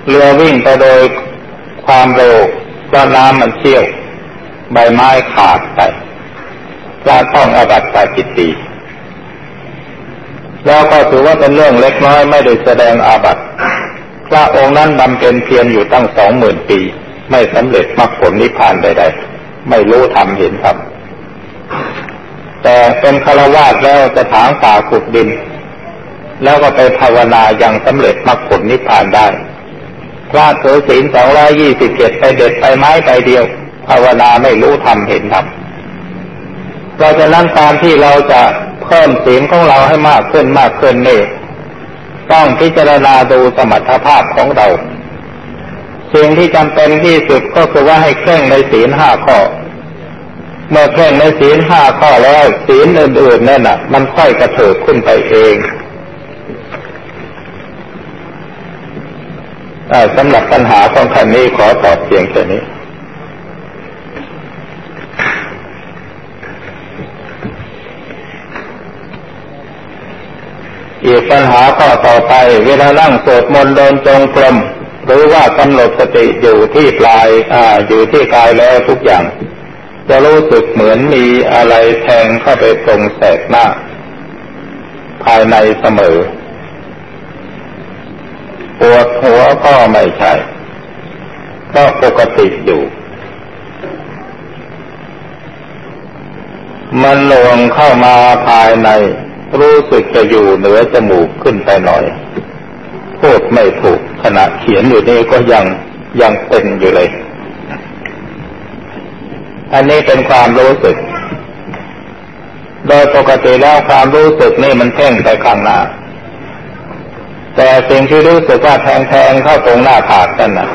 เรือวิ่งไปโดยความเร็วเพราะน้ำมันเชี่ยว ใบไม้ขาดไปพระต้องอาบัติปาจิตตีแล้วก็ถือว่าเป็นเรื่องเล็กน้อยไม่ได้แสดงอาบัติพระองค์นั้นบำเพ็ญเพียรอยู่ตั้งสองหมื่นปี ไม่สำเร็จมรรคผลนิพพานใดๆไม่รู้ทำเห็นทำแต่เป็นคาวาสแล้วจะถางป่าขุดดิน แล้วก็ไปภาวนาอย่างสำเร็จมรรคผลนิพพานได้พระถือศีลสองร้อยยี่สิบเจ็ดไปเด็ดไปไม้ไปเดียว ภาวนาไม่รู้ทำเห็นทำเพราะฉะนั้นการที่เราจะเพิ่มศีลของเราให้มากขึ้นมากขึ้นนี่ต้องพิจารณาดูสมรรถภาพของเรา สิ่งที่จำเป็นที่สุดก็คือว่าให้เคร่งในศีลห้าข้อ เมื่อเคร่งในศีลห้าข้อแล้วศีลอื่นๆนั่นน่ะ มันค่อยกระเถิบขึ้นไปเองสำหรับปัญหาของท่านนี้ขอตอบเพียงแค่นี้อีกปัญหาข้อต่อไป เวลานั่งสวดมนต์เดินจงกรม หรือว่ากำหนดสติอยู่ที่ปลายอ่าอยู่ที่กายแล้วทุกอย่าง จะรู้สึกเหมือนมีอะไรแทงเข้าไปตรงแสกหน้า ภายในเสมอปวดหัวก็ไม่ใช่ก็ปกติอยู่มันลวงเข้ามาภายใน รู้สึกจะอยู่เหนือจมูกขึ้นไปหน่อย พูดไม่ถูกขณะเขียนอยู่นี่ก็ยังยังเป็นอยู่เลย อันนี้เป็นความรู้สึก โดยปกติแล้วความรู้สึกนี่มันเพ่งไปข้างหน้า แต่สิ่งที่รู้สึกว่าแทงๆเข้าตรงหน้าผากนั่นน่ะ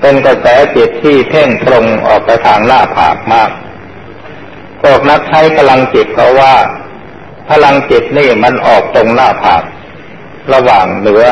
เป็นกระแสจิตที่เพ่งตรงออกไปทางหน้าผากมากพวกนักใช้พลังจิตเขาว่า พลังจิตนี่มันออกตรงหน้าผากระหว่างเหนือ